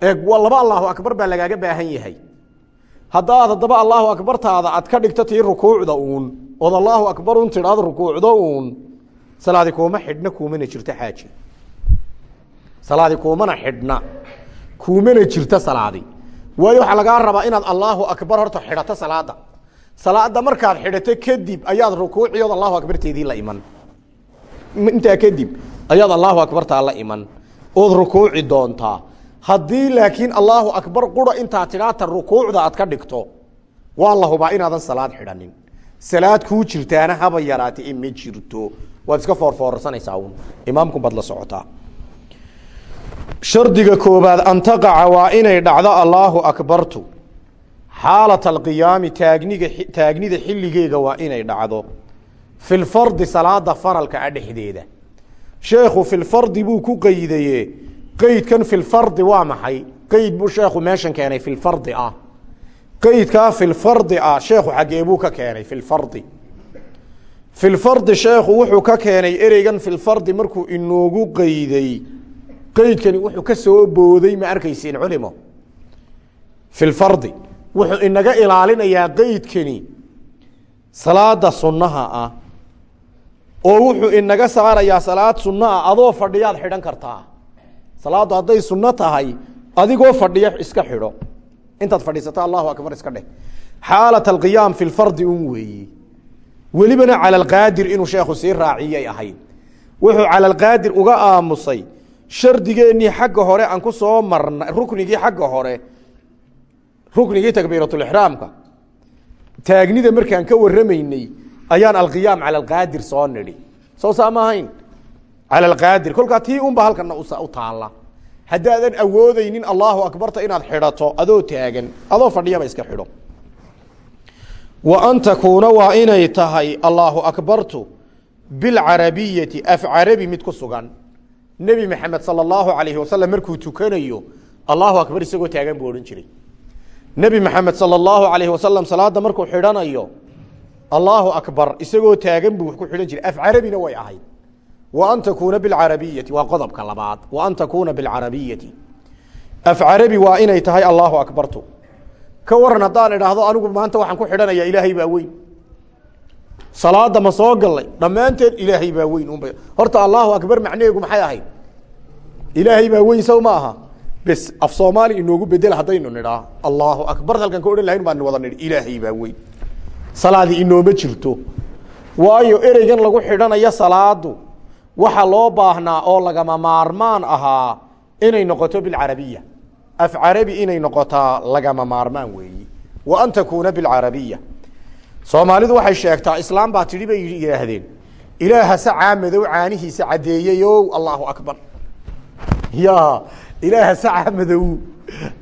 eeg waa laba allahu akbar baa lagaaga baahan yahay haddaad haddaba allahu akbartaada aad ka dhigto tii rukuucda uun. Ood allahu akbar un tidhaad rukuucdo uun. Salaadi kuuma xidhna kuumana jirto xaaji. Salaadi kuumana xidhna kuumana jirto salaadi. Waayo waxaa lagaa rabaa inaad allahu akbar horta xidhato salaada salaada markaad xidhato kadib ayaad rukuuciyood allahu akbarteedii la iman. Intaa kadib ayaad allahu akbartaa la iman. Ood rukuuci doontaa haddii laakiin allahu akbar qura intaa tidhaata rukuucda aad ka dhigto waa la hubaa inaadan salaad xidhanin. Salaad kuu jirtaana haba yaraata e ma jirto. Waad iska foorfoorsanaysaa un imaamku baad la socotaa. Shardiga koobaad an taqaca waa inay dhacdo allaahu akbartu. Xaalat alqiyaami taagniga taagnida xilligeega waa inay dhacdo. Fi lfardi salaada faralka a dhexdeeda. Sheekhu fi lfardi buu ku qeydaye qeydkan fi lfardi waa maxay? Qeyd buu sheekhu meeshan keenay fi lfardi ah. Qeydkaa fi lfardi ah sheekhu xaggee buu ka keenay fi lfardi fi lfardi sheekhu wuxuu ka keenay ereygan fi lfardi markuu inoogu qeyday qeydkani wuxuu ka soo booday ma arkaysiin culimo. Fi lfardi wuxuu inaga ilaalinayaa qeydkani salaada sunnaha ah. Oo wuxuu inaga saarayaa salaad sunno ah adoo fadhiyaad xidhan kartaa salaaddu hadday sunno tahay adigoo fadhiya iska xidho. Intaad fadhiisato allahu akbar iska dheh. Xaalat alqiyaam fi lfardi un weeyi. Welibana cala alqaadir inuu sheekhu sii raaciyay ahayd. Wuxuu cala alqaadir uga aamusay shardigeennii xagga hore aan ku soo marna ruknigii xagga hore ruknigii takbiiratulixraamka taagnida markaan ka warramaynay ayaan alqiyaam cala alqaadir soo nidhi. Soo saa ahayn cala alqaadir kolkaa tii unba halkana u taalla haddaadan awoodeynin allahu akbarta inaad xidhato adoo taagan adoo fadhiyaba iska xidho wa an takuuna waa inay tahay allaahu akbartu bilcarabiyati af carabi mid ku sugan nebi maxamed sala allahu calayhi wasalam markuu tukanayo allahu akbar isagoo taagan buu odhan jiray nebi maxamed sala allahu calayhi wasalam salaada markuu xidhanayo allahu akbar isagoo taagan buu ku xidhan jiray af carabina way ahayd an takuuna bilcarabiyati waa qodobka labaad an takuuna bilcarabiyati af carabi waa inay tahay allahu akbartu ka waran haddaan idhaahdo anigu maanta waxaan ku xidhanayaa ilaahay baa weyn salaada ma soo gallay dhammaanteed ilaahay baa weyn unba horta allahu akbar macnaheegu maxay ahayd ilaahay baa weyn sow ma aha bes af soomaali inoogu bedel haddaynu nidhaa allahu akbar halkan ka odhan baan wada nidhi ilaahay baa weyn salaadi inooma jirto waayo ereygan lagu xidhanayo salaadu waxa loo baahnaa oo lagama maarmaan ahaa inay noqoto bilcarabiya af carabi inay noqotaa lagama maarmaan weeyi. Wa an takuuna bilcarabiya soomaalidu waxay sheegtaa islaam baa tidhi bay yidhaahdeen ilaaha sacaa madow caanihiisa caddeeyeyo allahu akbar. Ya ilaaha sacaa madow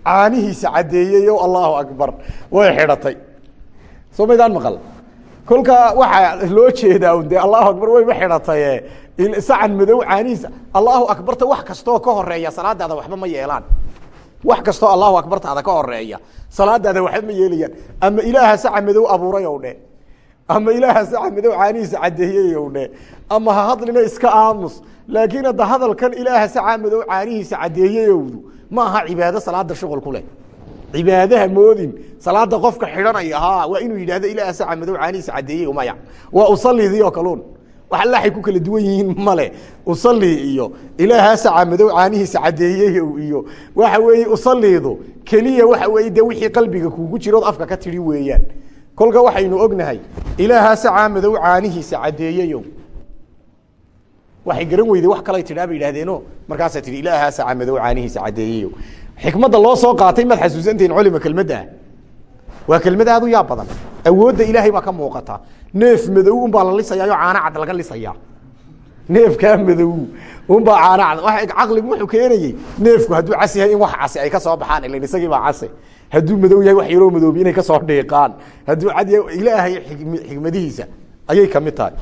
caanihiisa caddeeyeyo allahu akbar. Way xidhatay. Soo maydaan maqal. Kolkaa waxaa loo jeedaa de allahu akbar wayba xidhataye sacan madow caanihiisa allahu akbarta wax kastoo ka horreeya salaadaada waxba ma yeelaan. Wax kastoo allahu akbartaada ka horreeya salaadaada waxba ma yeelayaan. Ama ilaaha saca madow abuuray dhe ama ilaaha saca madow caanihiisa caddeeyeyow dhe ama ha hadlina iska aamus laakiin hadda hadalkan ilaaha saca madow caanihiisa caddeeyeyowdu ma aha cibaado salaada shuqul ku leh. Cibaadaha moodin salaada qofka xidhanaya ha waa inuu yidhahdo ilaaha saca madow caanihiisa caddeeyey maya. Waa usalidii kaluun wax allahay ku kala duwan yihiin male. Usali iyo ilaahaa saca madow caanihiisa caddeeyey iyo waxa weeye usalidu keliya waxa weeye de wixii qalbiga kuugu jirood afka ka tidhi weeyaan. Kolka waxaynu ognahay ilaahaa sacaa madow caanihiisa caddeeyeyo waxay garan weyday wax kalay tidhaa bay yidhahdeeno markaasaa tihi ilaahaa saca madow caanihiisa caddeeyeyo xikmadda loo soo qaatay maad xasuusantihin culima kelmadda. Waa kelmad aad u yaab badan awoodda ilaahay baa ka muuqata. Neef madow unbaa la lisayaayo caana cad laga lisaya. Neefkaa madow unbaa caana cad. Caqligu wuxuu keenayey neefku hadduu cas yahay in wax casi ay ka soo baxaan ilan isagii baa case. Hadduu madow yahay wax yaroo madoobi inay ka soo dhiiqaan. Hadduu cad yahay ilaahay xikmadihiisa ayay ka mid tahay.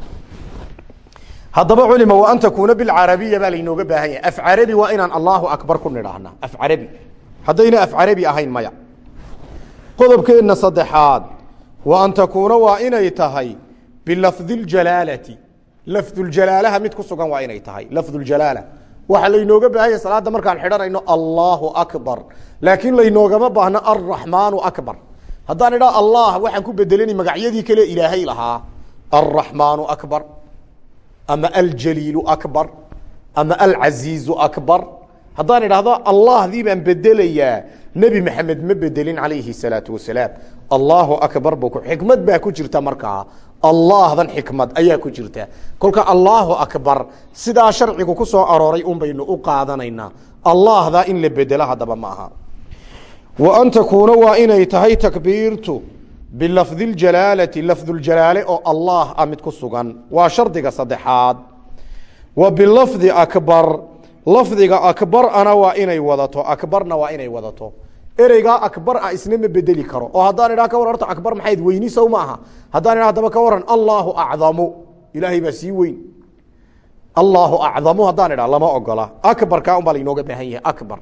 Haddaba culima wa an takuuna bilcarabiya baa laynooga baahan yahay. Af carabi waa inaan allahu akbar ku nidhaahna. Af carabi haddayna af carabi ahayn maya. Qodobkeenna saddexaad wa an takuuna waa inay tahay bilafdi ljalaalati lafduljalaalaha mid ku sugan waa inay tahay lafduljalaala waxaa laynooga baahanya salaada markaan xidhanayno allahu akbar laakiin laynoogama baahno alraxmaanu akbar haddaan idhaa allah waxaan ku bedelani magacyadii kale ilaahay lahaa alraxmaanu akbar ama aljaliilu akbar ama alcaziizu akbar haddaan idhaahdo allahdii baan bedelayaa nebi maxamed ma bedelin calayhi salaatu wasalaam allahu akbar bu xikmad baa ku jirta markaa allahdan xikmad ayaa ku jirta. Kolka allahu akbar sidaa sharcigu ku soo arooray un baynu u qaadanaynaa allahdaa in la bedelo haddaba ma aha. Wa an takuuna waa inay tahay takbiirtu bilafdi ljalaalati lafduljalaale oo allah ah mid ku sugan. Waa shardiga saddexaad. Wa bilafdi akbar lafdiga akbar ana waa inay wadato. Akbarna waa inay wadato ereygaa akbar ah isna bedeli karo. Oo haddaan idhaha ka waran akbar maxayd weyni sow ma aha. Haddaan idhaha hadaba ka waran allahu acdamu. Ilaahay baa sii weyn. Allahu acdamu haddaan idhaha lama ogola. Akbarkaa un baa lainooga baahan yahay akbar.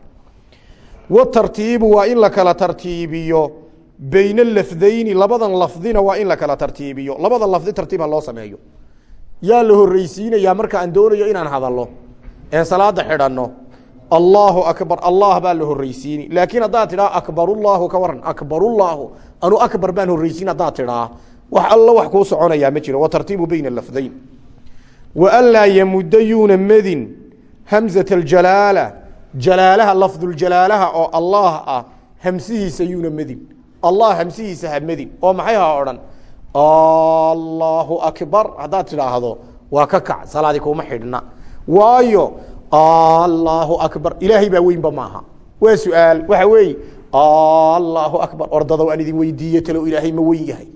Watartiibu waa in la kala tartiibiyo bayna lafdayni labadan lafdina waa in la kala tartiibiyo. Labada lafdi tartiibha loo sameeyo. Yaa la horreysiinayaa marka aan doonayo inaan hadalno een salaada xidhanno allahu akbar allah baa la horreysiini laakiin haddaad tidhaa akbarullahu ka waran akbarullahu. Anu akbar baan horreysiin haddaad tidhaa. Wax alla wax kuu soconayaa ma jiro watartiibu bayna lafdayn wa anlaa yamudda yuuna medin hamzat aljalaala. Jalaalaha lafduljalaalaha oo allah ah hamsihiisa yuuna medin allah hamsihiisa ha medin oo maxay ha odhan? Allahu akbar. Haddaad tidhaahdo waa ka kac salaadi kuma xidhna. Waayo allahu akbar. Ilaahay baa weynba maaha. Waa su'aal. Waxa weeye allahu akbar. Ordadow aan idin weydiiye talow ilaahay ma weyn yahay.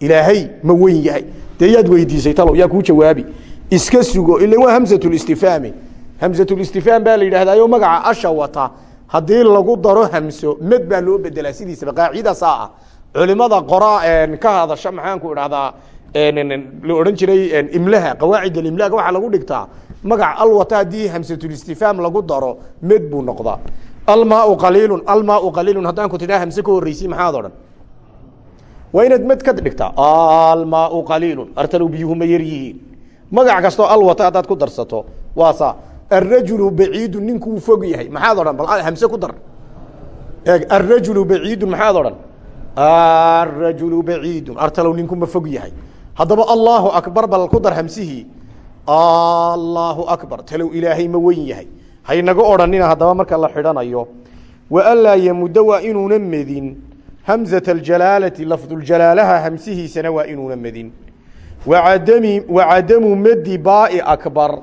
Ilaahay ma weyn yahay. Dee yaad weydiisay talow yaa kuu jawaabi. Iska sugo. Ila waa hamsatulistifaami hamsatulistifaam baa la yidhahdaayo magaca asha wata. Haddii lagu daro hamso med baa loo bedelaa sidiisaba qaacidasaa ah. Culimada qora ka hadasha maxaanku idhahdaa la odhan jiray imlaha qawaacid alimlaga waxaa lagu dhigtaa magac alwata haddii hamsatulistifaam lagu daro med buu noqdaa. Almaau qaliilun almaau qaliilun haddaan ku tidhaa hamse ka maxaad odhan? Waa inaad med ka dhigtaa almaau qaliilun artalow biyuhu ma yar magac kastoo alwata haddaad ku darsato waa saa arajulu baciidu ninkuu fog yahay. Maxaad odhan? Bal hamse ku dar. Eeg arajulu baciidun maxaad odhan? Arajulu baciidun artalow ninku ma fog yahay. Haddaba allahu akbar bal ku dar hamsihii allahu akbar. Talow ilaahay ma weyn yahay. Haynaga odhanina haddaba marka la xidhanayo. Wa anlaa yamudda waa inuuna medin. Hamzat aljalaalati lafduljalaalaha hamsihiisana waa inuuna medin. Waadami wacadamu medi baai akbar.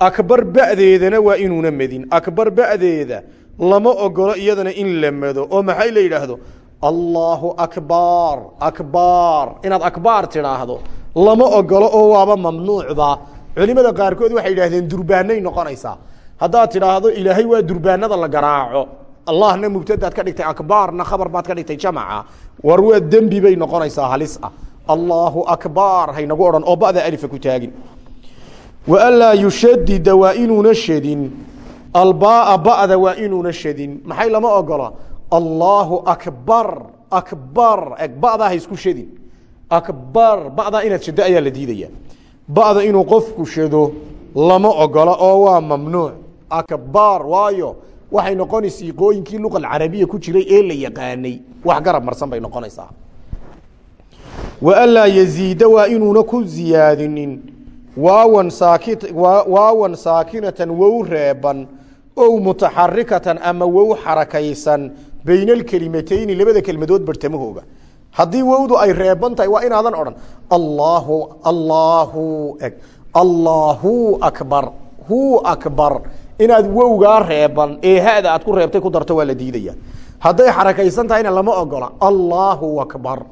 Akbar ba'deedana waa inuuna medin. Akbar ba'deeda lama ogolo iyadana in la mado oo maxay la yidhaahdo? Allahu akbar akbar. Inaad akbaar tidhaahdo lama ogolo oo waaba mamnuucba culimada qaarkood waxay yidhahdeen durbaanay noqonaysaa. Haddaad tidhaahdo ilaahay waa durbaanada la garaaco. Allahna mubtadaad ka dhigtay akbaarna khabar baad ka dhigtay jamaca war waa dembi bay noqonaysaa halis ah. Allahu akbar haynagu odhan oo ba'da alifa ku taagin. Wa anlaa yushadida waa inuuna shadin. Albaaa ba'da waa inuuna shadin. Maxay lama ogola allahu akbar akbar ba'daa ha isku shadin. Akbar ba'daa inaad shado ayaa la diidaya ba'da inuu qofku shado lama ogola oo waa mamnuuc. Akbar waayo. Waxay noqonay siiqooyinkii luqa alcarabiya ku jiray ee la yaqaanay. Wax garab marsan bay noqonaysaa. Wa anlaa yaziida waa inuuna ku ziyaadinin. Waawan saaki waawan saakinatan wow reeban. Ow mutaxarikatan ama wow xarakaysan. Bayna alkelimateyni labada kelmadood bartamahooga haddii wowdu ay reeban tahay waa inaadan odhan allaahu eg allaahu akbar hu akbar. Inaad wowgaa reeban ee aad ku reebtay ku darto waa la diidaya. Hadday xarakaysan tahayna lama ogola allaahu akbar.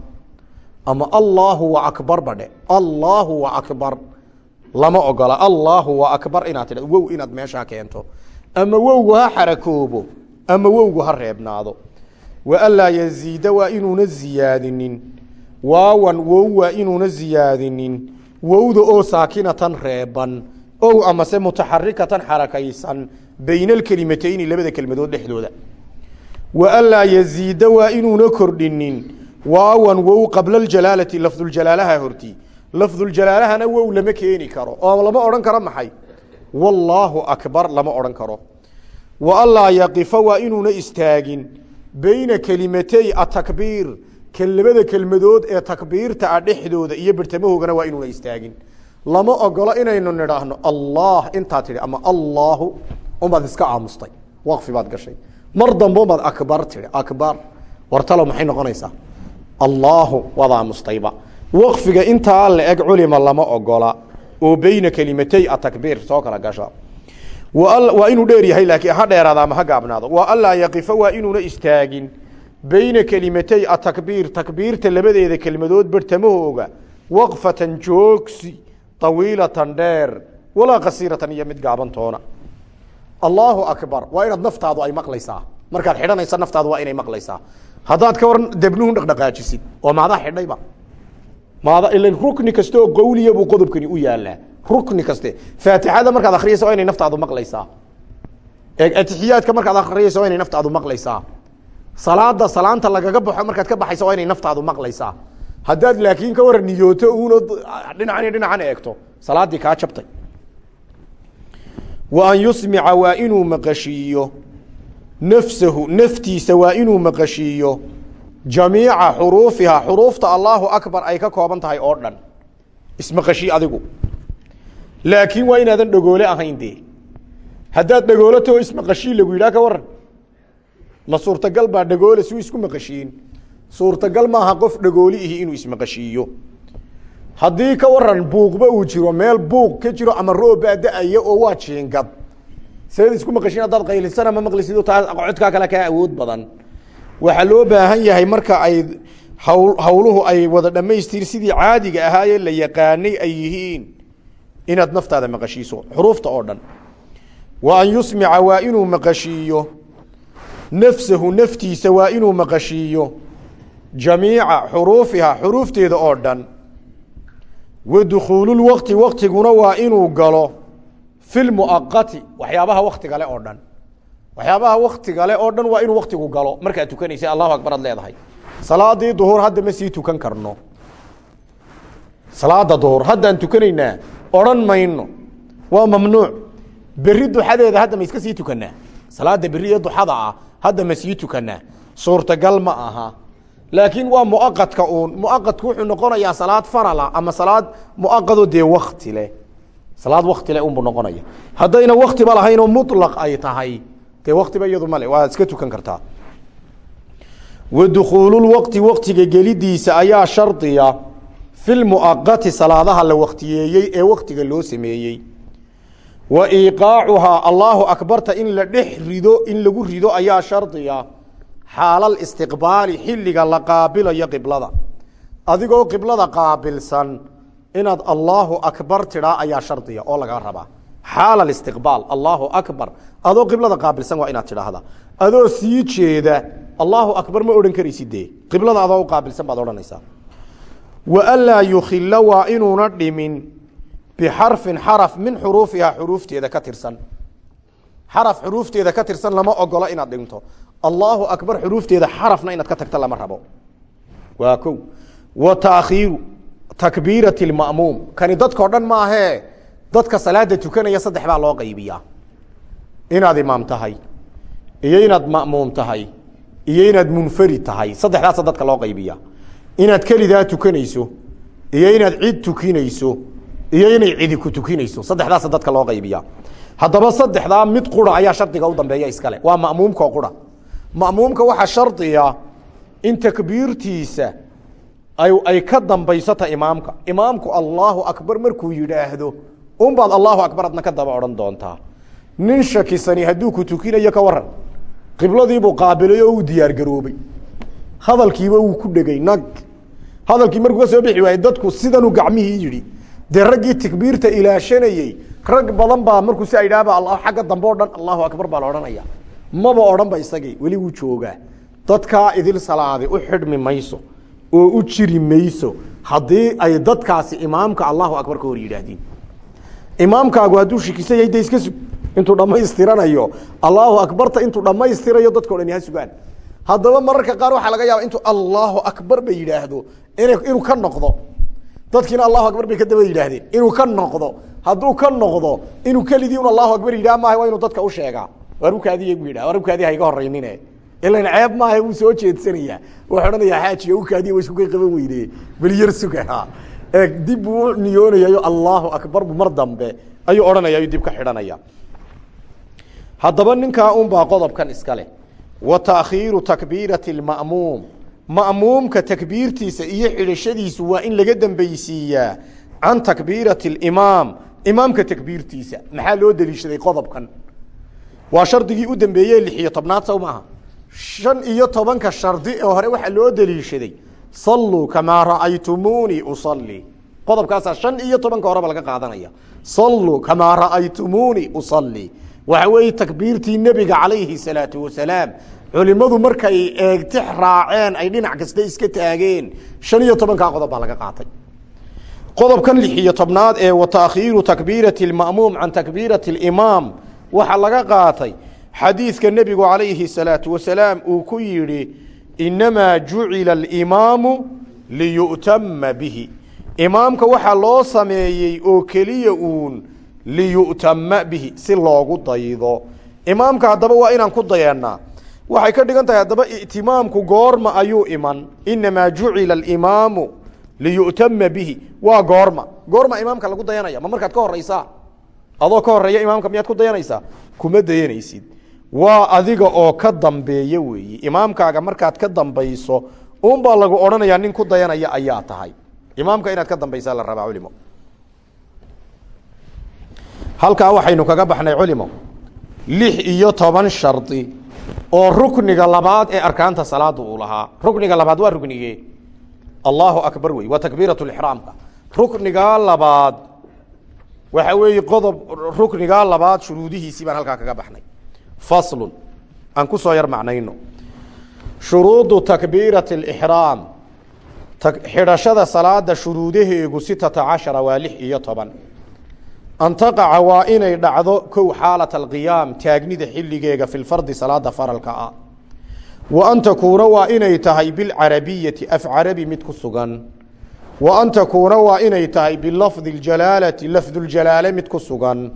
Ama allaahu wa akbar badhe allaahu wa akbar. Lama ogola allaahu wa akbar inaad tidha wow inaad meeshaa keento. Ama wowgu ha xarakoobo. Ama wowgu ha reebnaado wa anlaa yaziida waa inuuna ziyaadinin waawan wow waa inuuna ziyaadinin wowda oo saakinatan reeban ow amase mutaxarikatan xarakaysan bayna alkelimateyni labada kelmadood dhexdooda wa anlaa yaziida waa inuuna kordhinin waawan wow qabla aljalaalati lafduljalaalaha hortii lafduljaalahana wow lama keeni karo oo lama odhan karo maxay wallaahu akbar lama odhan karo wa anlaa yaqifa waa inuuna istaagin beyna kelimatey atakbiir labada kelmadood ee takbiirta a dhexdooda iyo bartamahoogana waa inuuna istaagin. Lama ogolo inaynu nidhaahno allah intaa tidhi ama allaahu unbaad iska aamustay waqfi baad gashay. Mar dambe unbaad akbar tidhi akbar. Wartalo maxay noqonaysaa? Allaahu waad aamustayba waqfiga intaa la eg culima lama ogola. Oo beyna kelimatey atakbiir soo kala gasha waa inuu dheer yahay laakiin ha dheeraado ama ha gaabnaado. Wa anlaa yaqifa waa inuuna istaagin. Beyna kelimatey atakbiir takbiirta labadeeda kelmadood bartamahooga waqfatan joogsi awiilatan dheer walaa kasiiratan iyo mid gaabantoona allaahu akbar. Waa inaad naftaadu ay maqlaysaa. Markaad xidhanaysa naftaadu waa inay maqlaysaa. Haddaad ka waran debnuhu dhaqdhaqaajisid oo maadaa xidhayba maada ilan rukni kaste oo qawliya buu qodobkani u yaalaa rukni kaste. Faatixada markaad akhriyaysa waa inay naftaadu maqlaysaa. Atixiyaadka markaad akhriyaysa waa inay naftaadu maqlaysaa. Salaada salaanta lagaga baxo markaad ka baxaysa waa inay naftaadu maqlaysaa. Haddaad laakiin ka waran niyooto uuna dhinacan iyo dhinacan eegto salaaddii kaa jabtay. Wa an yusmica waa inuu maqashiiyo. Nafsahu naftiisa waa inuu maqashiiyo. Jamiica xuruufiha xuruufta allaahu akbar ay ka kooban tahay oo dhan. Ismaqashii adigu laakiin waa inaadan dhagoole ahayn dee haddaad dhagoolato ismaqashii lagu yidhaha ka waran ma suurtagal baa dhagoole suu isku maqashiin. Suurtagal maaha qof dhagooliihi inuu ismaqashiiyo haddii ka waran buuqba uu jiro meel buuq ka jiro ama roobaa da'aya oo waa jiingad seed isku maqashiin haddaad qaylisana ma maqlisid taa codkaa kale kaa awood badan. Waxaa loo baahan yahay marka ay hawl hawluhu ay wada dhammaystir sidii caadiga ahaayee la yaqaanay ay yihiin inaad naftaada maqashiiso xuruufta oo dhan. Wa an yusmica waa inuu maqashiiyo. Nafsahu naftiisa waa inuu maqashiiyo. Jamiica xuruufiha xuruufteeda oo dhan. Wa dukhuululwaqti waktiguna waa inuu galo. Fi lmuaqati waxyaabaha waktiga le oo dhan. Waxyaabaha waktiga le oo dhan waa inuu waktigu galo. Markaad tukanaysa allahu akbar ad leedahay. Salaadii duhur hadda ma sii tukan karno. Salaada duhur haddaan tukanaynaa odhan mayno. Waa mamnuuc. Beri duxadeeda hadda ma iska sii tukanaa salaada beri ee duxada ah hadda ma sii tukanaa suurtagal ma aha. Laakiin waa muaqadka uun. Muaqadku wuxuu noqonayaa salaad farala ama salaad muaqado dee wakti leh. Salaad wakti leh unbuu noqonaya haddayna waktiba lahaynoo muطlaq ay tahay dee waktiba iyadu male waad iska tukan kartaa. Wa waktiga gelidiisa ayaa shardiya fi lmuaqati salaadaha la waktiyeeyey ee waktiga loo sameeyey. Wa iiqaacuhaa allaahu akbarta in la dhex rido in lagu rido ayaa shardiya xaalal istiqbaali xilliga la qaabilayo qiblada. Adigoo qiblada qaabilsan inaad allaahu akbar tidhaa ayaa shardiya oo lagaa rabaa. Xaala istiqbaal allaahu akbar. Adoo qiblada qaabilsan waa inaad tidhaahdaa adoo sii jeeda allaahu akbar ma odhan karaysid dee qiblada adoo qaabilsan baad odhanaysaa wa anlaa yukhila waa inuuna dhimin bixarfin xaraf min xuruufihaa xuruufteeda ka tirsan xaraf xuruufteeda ka tirsan lama ogola inaad dhinto allaahu akbar xuruufteeda xarafna inaad ka tagta lama rabo waa ko wa taakhiiru takbiirati lma'muum kani dadkao dhan maahee dadka salaada tukanaya saddex baa loo qaybiyaa inaad imaam tahay iyo inaad ma'muum tahay iyo inaad munfarid tahay saddexdaasa dadka loo qaybiya inaad kelidaa tukanayso iyo inaad cid tukinayso iyo inay cidi ku tukinayso saddexdaasa dadka loo qaybiya haddaba saddexdaa mid qura ayaa shardiga u dambeeya iskale. Waa ma'muumka qura. Ma'muumka waxaa shardiya in takbiirtiisa ay ka dambaysata imaamka. Imaamku allaahu akbar markuu yidhaahdo unbaad allahu akbar adna ka daba odhan doontaa. Nin shakisani hadduu ku tukinayo ka waran qibladiibuu qaabilay oo uu diyaar garoobay hadalkiiba uu ku dhegay nag. Hadalkii markuu ka soo bixi waayey dadku sidanuu gacmihii yidhi dee raggii takbiirta ilaashanayey rag badan baa markuu si aydhaaba xagga dambe o dhan allahu akbar baa la odhanaya. Maba odhan ba isagii weli wuu joogaa. Dadkaa idil salaade u xidhmi mayso oo u jiri mayso haddii ay dadkaasi imaamka allahu akbar ka hor yidhaahdiin imaamkaagu hadduu shikisan yahay de iska sug. Intuu dhammaystiranayo allahu akbarta intuu dhammaystirayo dadkao dhan ha sugaan haddaba mararka qaar waxaa laga yaaba intuu allahu akbar ba yidhaahdo inuu ka noqdo. Dadkiina allahu akbar bay ka daba yidhaahdeen inuu ka noqdo. Hadduu ka noqdo inuu keligii un allahu akbar yidhah maaha waa inuu dadka u sheegaa. Warukaadiy bu yidhah warukaadi hayga horeynine ilan ceeb maaha wuu soo jeedsanaya wuxuu odhanayaa xaajiga ukaadiya wa isku kay qaban weyne. Beli yar suga dib buu u allahu akbar mar dambe ayuu odhanaya dib ka xidhanaya haddaba ninkaa unbaa qodobkan iska leh wa taakhiiru takbiirati اlma'muum ma'muumka takbiirtiisa iyo xidhashadiisu waa in laga dambeysiiyaa can takbiirati اlimaam imaamka takbiirtiisa. Maxaa loo deliishaday qodobkan? Waa shardigii u dambeeye lix iyo tobnaad sow maaha shan iyo tobanka shardi ee hore waxaa loo deliishaday salluu kamaa ra'aytumuunii usalli. Qodobkaasaa shan iyo tobanka horeba laga qaadanaya. Salluu kamaa ra'aytumuunii usalli waxa weeye takbiirtii nebiga calayhi salaatu wasalaam. Culimadu markay eegtix raaceen ay dhinac kasta iska taageen. Shan iyo tobankaa qodob baa laga qaatay. Qodobkan lix iyo tobnaad ee wa taakhiiru takbiirati اlma'muum can takbiirati اlimaam waxaa laga qaatay xadiidka nebigu calayhi salaatu wasalaam uu ku yidhi inamaa jucila alimaamu liyu'tama bihi. Imaamka waxaa loo sameeyey oo keliya uun liyu'tama bihi si loogu daydo. Imaamka haddaba waa inaan ku dayeennaa waxay ka dhigan tahay haddaba ictimaamku goorma ayuu iman. Inamaa jucila alimaamu liyu'tama bihi. Waa goorma. Goorma imaamka lagu dayanaya. Ma markaad ka horeysaa adoo ka horreeya imaamka miyaad ku dayanaysaa? Kuma dayanaysid. Waa adiga oo ka dambeeya weeyi. Imaamkaaga markaad ka dambayso unbaa lagu odhanayaa nin ku dayanaya ayaa tahay. Imaamka inaad ka dambaysaa la rabaa culimo halkaa waxaynu kaga baxnay culimo. Lix iyo toban shardi oo rukniga labaad ee arkaanta salaada uu lahaa. Rukniga labaad waa ruknigee? Allahu akbar wey waa takbiirat lixraamka ruknigaa labaad waxa weeye qodob ruknigaa labaad shuruudihiisii baan halkaa kaga baxnay. Faslun aan ku soo yar macnayno shuruudu takbiirati alixraam xidhashada salaada shuruudaheegu sitata cashara waa lix iyo toban an taqaca waa inay dhacdo kow xaalata alqiyaam taagnida xilligeega fi lfardi salaada faralka ah. Wa an takuuna waa inay tahay bilcarabiyati af carabi mid ku sugan. Wa an takuuna waa inay tahay bilafdi اjalaalati lafduljalaale mid ku sugan.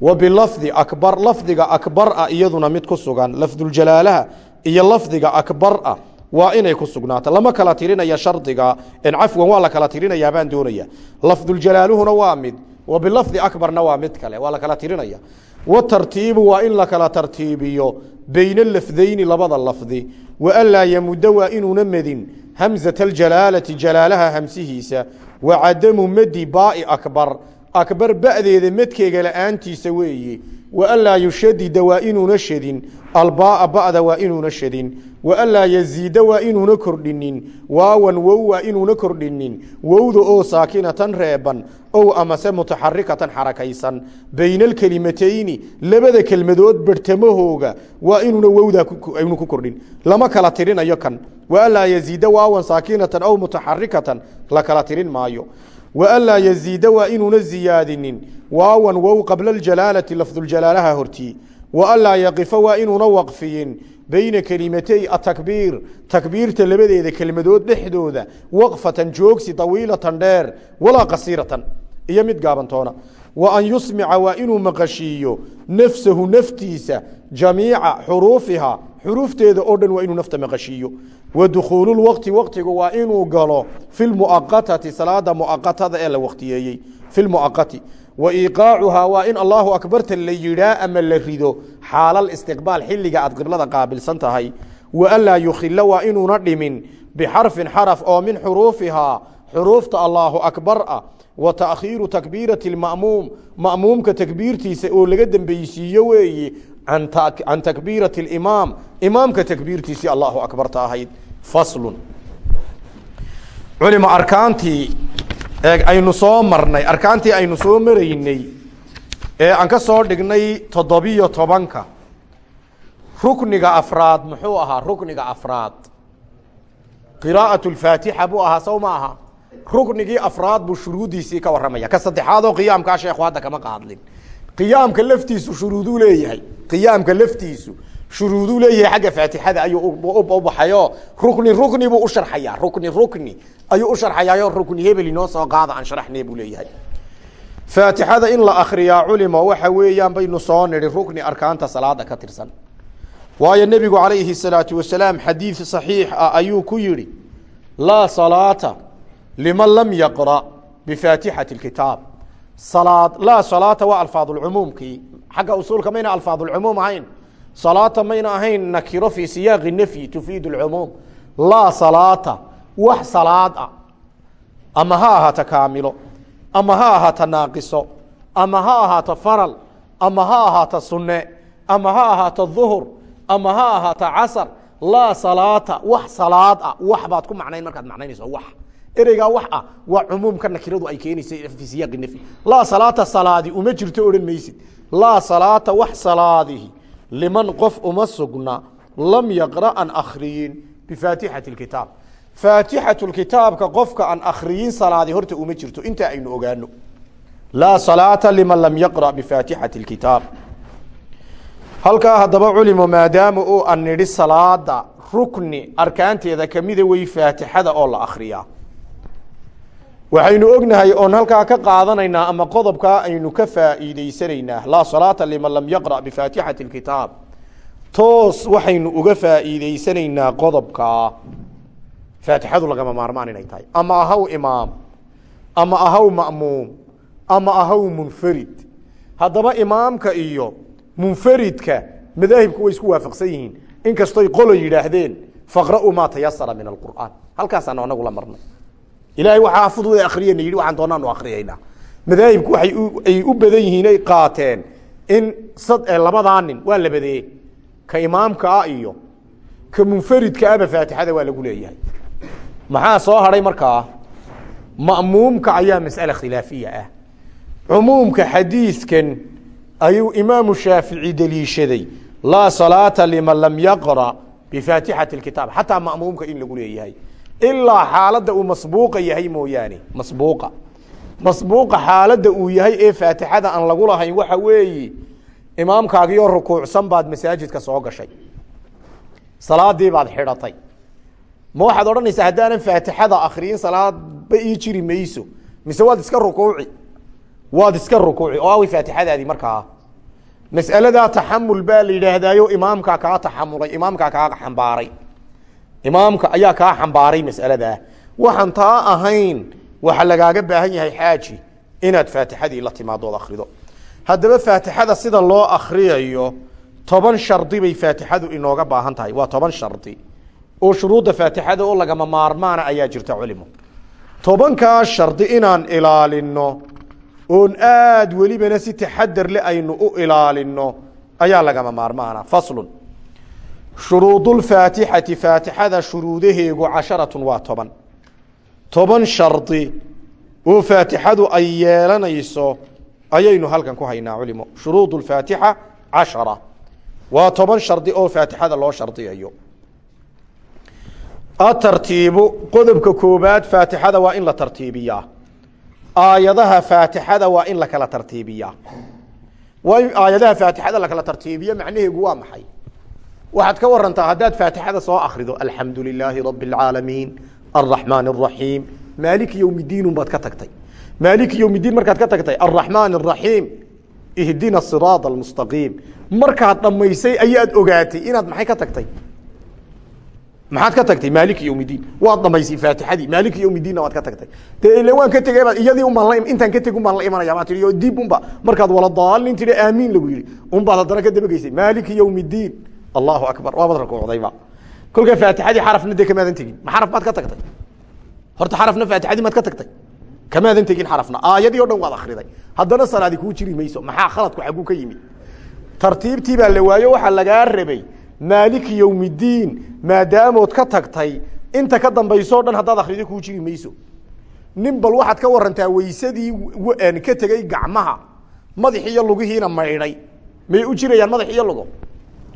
Wa bilafdi akbar lafdiga akbar ah iyaduna mid ku sugan. Lafduljalaalaha iyo lafdiga akbar ah waa inay ku sugnaato lama kala tirinaya shardiga cafwan waa la kala tirinayaa baan doonaya lafduljalaaluhuna waa mid wa bilafdi akbarna waa mid kale waa la kala tirinaya. Watartiibu waa in la kala tartiibiyo beyna lafdayni labada lafdi. Wa anlaa yamuda waa inuuna medin hamzata aljalaalati jalaalaha hamsihiisa. Wa cadamu madi baai akbar akbar ba'deeda medkeega la'aantiisa weeye wa anlaa yushadida waa inuuna shadin albaaa ba'da waa inuuna shadin wa anlaa yaziida waa inuuna kordhinin waawan wow waa inuuna kordhinin wowda oo saakinatan reeban ow amase mutaxarikatan xarakaysan bayna alkelimatayni labada kelmadood barhtamahooga waa inuuna wowdaa aynu ku kordhin lama kala tirinayo kan wa anlaa yaziida waawan saakinatan ow mutaxarikatan la kala tirin maayo wa anlaa yaziida waa inuuna ziyaadinin. Waawan wow qabla aljalaalati lafduljalaalaha hortii. Wa anlaa yaqifa waa inuuna waqfiyin. Bayna kelimatey atakbiir takbiirta labadeeda kelmadood dhexdooda. Waqfatan joogsi dawiilatan dheer. Walaa qasiiratan. Iyo mid gaabantoona wa an yusmica waa inuu maqashiiyo nafsahu naftiisa jamiica xuruufteeda oo dhan waa inuu nafta maqashiiyo. Wa dukhuululwaqti waqtigu waa inuu galo fi lmuaqatati salaada muaqatada ee la waqtiyeeyey. Fi lmuaqati wa iiqaacuhaa waa in allahu akbarta la yidhaa ama la rido xaalal istiqbaal xilliga aad qiblada qaabilsan tahay. Wa anlaa yukhila waa inuuna dhimin bixarfin xaraf oo min xuruufihaa xuruufta allaahu akbar ah. Wa taakhiiru takbiirati lma'muum ma'muumka takbiirtiisa oo laga dembeysiiyo weeye can takbiirati alimaam imaamka takbiirtiisii allahu akbarta ahayd faslun culima arkaantii aynu soo marnay arkaantii aynu soo maraynay ee aan ka soo dhignay toddobiyo tobanka rukniga afraad muxuu ahaa rukniga afraad qiraa'at lfaatixa buu ahaa sow ma aha ruknigii afraad buu shuruudiisii ka warramaya ka saddexaad oo qiyaamkaa sheekhu hadda kama qaadlin qiyaamka laftiisu shuruuduu leeyahay. Qiyaamka laftiisu shuruuduu leeyahay xagga faatixada ayuu u baxayo. Rukni rukni buu u sharxayaa. Rukni rukni ayuu u sharxayaayo rukni hebel inoo soo qaada aan sharaxnee buu leeyahay. Faatixada in la akriyaa culimo waxa weeyaan baynu soo nidhi rukni arkaanta salaada ka tirsan. Waayo nebigu calayhi salaatu wasalaam xadiid saxiix ah ayuu ku yidhi laa salaata liman lam yaqra bifaatixati kitaab salaad laa salaata waa alfaadulcumuumkii xagga usuulka mayna alfaadulcumuum ahayn. Salaata mayna ahayn nakiro fii siyaaqi nafyi tufiid lcumuum laa salaata wax salaad ah. Ama ha ahaata kaamilo ama ha ahaata naaqiso ama ha ahaato faral ama ha ahaata sunne ama ha ahaata duhur ama ha ahaata casar. Laa salaata wax salaad ah. Wax baad ku macnayn markaad macnaynayso wax ereygaa wax ah waa cumuumka nakiradu ay keenaysa fii siyaaqi nafyi laa salaata salaadi uma jirto odhan maysid. Laa salaata wax salaadihi liman qof uma sugna lam yaqra an akhriyin bifaatixati kitaab. Faatixatu kitaabka qofka aan akhriyin salaadi horta uma jirto. Intaa aynu ogaano. Laa salaata liman lam yaqra bifaatixati kitaab. Halkaa haddaba culimo maadaama oo aan nidhi salaada rukni arkaanteeda kamida wey faatixada oo la akhriyaa waxaynu ognahay oon halkaa ka qaadanaynaa ama qodobkaa aynu ka faa'iideysanaynaa laa salaata liman lam yaqra bifaatixati kitaab. Toos waxaynu uga faa'iideysanaynaa qodobkaa faatixadu lagama maarmaan inay tahay. Ama ahaw imaam ama ahaw ma'muum ama ahaw munfarid. Haddaba imaamka iyo munfaridka madaahibku way isku waafaqsan yihiin. Inkastoy qolo yidhaahdeen faqra'uu maa tayasara min alqur'aan. Halkaasaanu anagu la marnay ilahay waxaa fudwada akriyana yidhi waxaan doonaanu akriyaynaa madaahibku waay ay u badan yihiin ay qaateen in labadaa nin waa labadee ka imaamka ah iyo ka munfaridka aba faatixada waa lagu leeyahay. Maxaa soo hadhay markaa? Ma'muumka ayaa mas'ale khilaafiya ah. Cumuumka xadiidkan ayuu imaamu shaafici deliishaday. Laa salaata liman lam yaqra bifaatixati kitaab xataa ma'muumka in lagu leeyahay ilaa xaaladda uu masbuuqa yahay mooyaane. Masbuuqa. Masbuuqa xaaladda uu yahay ee faatixada aan lagu lahayn waxa weeye imaamkaagiioo rukuucsan baad masaajidka soo gashay. Salaadii baad xidhatay. Ma waxaad odhanaysaa haddaanan faatixada akriyin salaadba ii jiri mayso mise waad iska rukuuci? Waad iska rukuuci oo awi faatixadaadii markaa. Mas'aladaa taxamul baa la yidhaahdaayo imaamkaa kaa taxamulay imaamkaa kaa xambaaray imaamka ayaa kaa xambaaray mas'aladaa waxaan taa ahayn waxa lagaaga baahan yahay xaaji inaad faatixadii la timaadood akrido haddaba faatixada sida loo akriyayo toban shardi bay faatixadu inooga baahan tahay. Waa toban shardi. Oo shuruudda faatixada oo lagama maarmaana ayaa jirta culimo tobankaa shardi inaan ilaalino oon aad welibana si taxadar le aynu u ilaalino ayaa lagama maarmaana. Faslun shuruudulfaatixati faatixada shuruudaheegu casharatun waa toban. Toban shardi. Oo faatixadu ay yeelanayso ayaynu halkan ku haynaa culimo shuruud اfaatixa cashara. Waa toban shardi oo faatixada loo shardiyayo. Atartiibu qodobka koobaad faatixada waa in la tartiibiyaa. Aayadaha faatixada waa in la kala tartiibiyaa. Aayadaha faatixada la kala tartiibiyo macnaheegu waa maxay waxaad ka warantaa haddaad faatixada soo akrido alxamdu lilaahi rabi اlcaalamiin alraxmaan الraxiim maaliki ywm diin baad ka tagtay maaliki ywm diin markaad ka tagtay alraxmaan الraxiim ihdina siraaط almustaqiim markaad dhammaysay ayaad ogaatay inaad maxay ka tagtay maxaad ka tagtay maaliki ywmdiin waad dhamaysay faatixadii maaliki ywmdiinna waad ka tagtay de ile waan ka tegay iyadii umbaan intaan ka teg umbaan la imanaya baa tii dib unba markaad wala daalin tii aamiin lagu yihi unbaad haddana ka dabageysay maaliki ywmdiin allahu akbar. Waabad rakuucdayba kolka faatixadii xarafna dee kamaadan tegin? Ma xaraf baad ka tagtay? Horta xarafna faatixadii maad ka tagtay? Kamaadan tegin xarafna? Aayadii o dhan waad akriday haddana salaadi kuu jiri mayso. Maxaa khaladku xaguu ka yimid? Tartiibtii baa la waayo waxaa lagaa rabay. Maaliki ywmdiin maadaamood ka tagtay. Inta ka dambayso dhan haddaad akrido kuu jiri mayso. Nin bal waxaad ka warantaa weysadii ka tegey gacmaha. Madax iyo lugihiina maydhay. May u jirayaan madax iyo lugo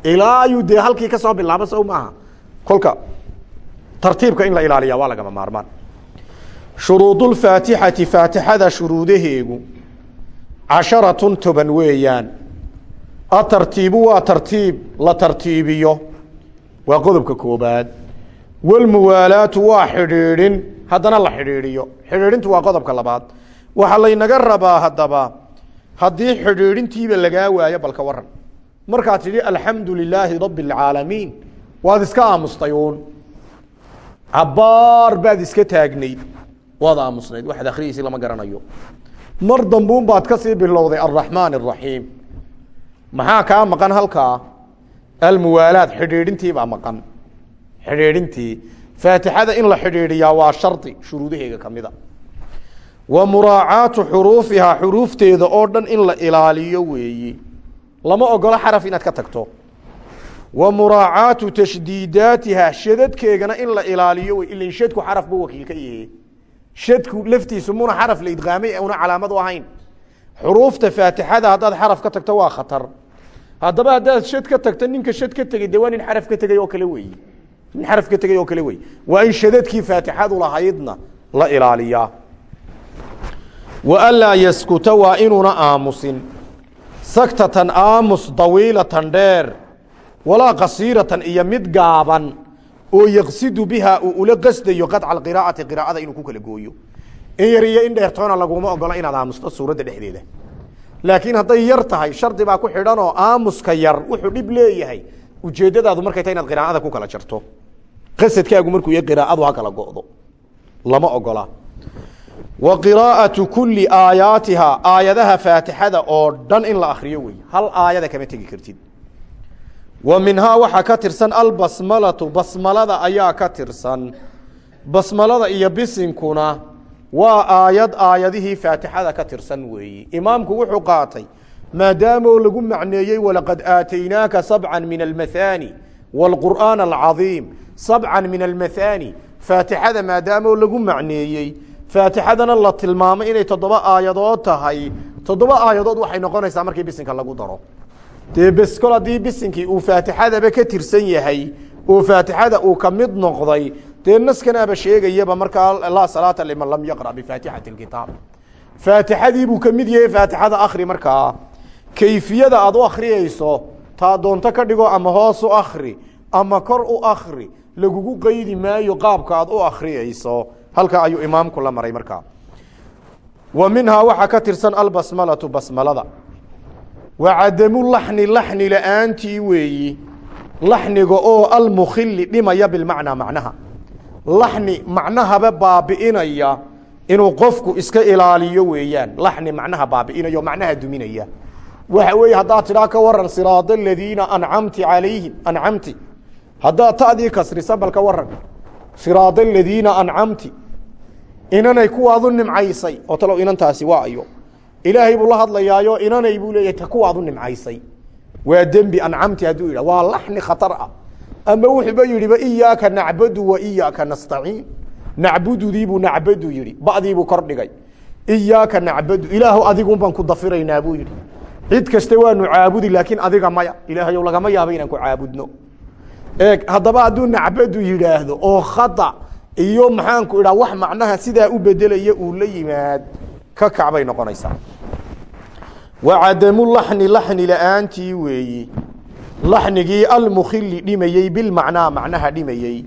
ilaayuu dee halkii ka soo bilaaba sow maaha. Kolka tartiibka in la ilaaliya waa lagama maarmaan. Shuruudulfaatixati faatixada shuruudaheegu casharatun toban weeyaan. Atartiibu waa tartiib la tartiibiyo. Waa qodobka koobaad. Walmuwaalaatu waa xidhiidhin haddana la xidhiidhiyo. Xidhiidhintu waa qodobka labaad. Waxaa laynaga rabaa haddaba haddii xidhiidhintiiba lagaa waayo balka waran markaad tidhi alxamdu lilaahi rabi اlcaalamiin waad iska aamustay uun cabaar baad iska taagnayd waad aamusnayd waxaad akriyeysi lama garanayo mar dambuun baad kasii bilowday alraxmaan الraxiim maxaa kaa maqan halkaa almuwaalaad xidhiidhintii baa maqan xidhiidhintii faatixada in la xidhiidhiyaa waa shardi shuruudaheega kamida wa muraacaatu xuruufihaa xuruufteeda oo dhan in la ilaaliyo weeyi lama ogolo xaraf inaad ka tagto. Wa muraacaatu tashdiidaatiha shadadkeegana in la ilaaliyo wey ilan shadku xaraf buu wakiil ka yahe shadku laftiisu muna xaraf la idqaamay una calaamad u ahayn. Xuruufta faatixada haddaad xaraf ka tagto waa khatar. Haddaba haddaad shad ka tagto ninka shad ka tegey de waa nin xaraf ka tegey oo kale weyi nin xaraf ka tegey oo kale wey. Waa in shadadkii faatixadu lahaydna la ilaaliyaa. Wa anlaa yaskuta waa inuuna aamusin saktatan aamus dawiilatan dheer walaa qasiiratan iyo mid gaaban oo yaqsidu biha uu ula qasdayo qadca alqiraa'ati qiraa'ada inuu ku kala gooyo. In yar iyo in dheertoona laguma ogola inaad aamusto suuradda dhexdeeda. Laakiin hadday yar tahay shardi baa ku xidhan oo aamuska yar wuxuu dhib leeyahay. Ujeeddadaadu markay tahay inaad qiraa'ada ku kala jarto. Qasadkaagu markuu yahay qiraa'adu ha kala go'do. Lama ogola wa qiraa'atu kulli aayaatiha aayadaha faatixada oo dhan in la akriyo wey hal aayada kama tegi kartid. Wa minhaa waxaa ka tirsan albasmalatu basmalada ayaa ka tirsan. Basmalada iyo bisinkuna waa aayad aayadihii faatixada ka tirsan weeyi imaamku wuxuu qaatay maadaamoo lagu macneeyey walaqad aataynaaka sabca min almathani wاlqur'aan alcadiim. Sabca min almathani faatixada maadaamoo lagu macneeyey faatixadana la tilmaamay inay toddoba aayadood tahay. Toddoba aayadood waxay noqonaysaa markii bisinka lagu daro. Dee bes haddii bisinkii uu faatixadaba ka tirsan yahay oo faatixada uu ka mid noqday dee naskanaaba sheegayaba markaa laa salaata liman lam yaqra bifaatixati kitaab faatixadii buu ka mid yahay faatixada akri markaa kayfiyada aad u akriyeyso taa doonto ka dhigo ama hoos u akri ama kor u akri lagugu qeydi maayo qaabka aad u akriyeyso halkaa ayuu imaamku la maray markaa. Wa minhaa waxaa ka tirsan albasmalatu basmalada. Wa cadamu laxni laxni la'aantii weeyi laxniga oo almukhili dhimaya bilmacnaa macnaha. Laxni macnahaba baabi'inaya inuu qofku iska ilaaliyo weeyaan. Laxni macnaha baabi'inayo macnaha duminaya. Waxa weeye haddaad tidhaa ka waran siraada aladiina ancamti calayhim ancamti haddaad ta'dii kasrisa bal waran siraada aladiina ancamti inanay kuwaadu nimcaysay. Oo talow inantaasi waa ayo. Ilaahay buu la hadlayaayo inanay buu leeyahay kuwaadu nimcaysay. Waa dembi ancamti hadduu yidhah waa laxni khatar ah. Ama wuxuuba yidhiba iyaaka nacbadu wa iyaaka nastaciin. Nacbududiibuu nacbadu yidhi ba'diibuu kor dhigay. Iyaaka nacbadu ilaahu adigun ku dafiraynaa buu yidhi. Cid kaste waanu caabudi laakiin adiga maya. Ilaahayow lagama yaaba inaan ku caabudno. Eeg haddaba hadduu nacbadu yidhaahdo oo khata iyo maxaanku idhaa wax macnaha sidaa u bedelaya uu la yimaad ka kacbay noqonaysaa. Wa cadamu laxni laxni la'aantii weeyi. Laxnigii almukhili dhimayey bilmacnaa macnaha dhimayey.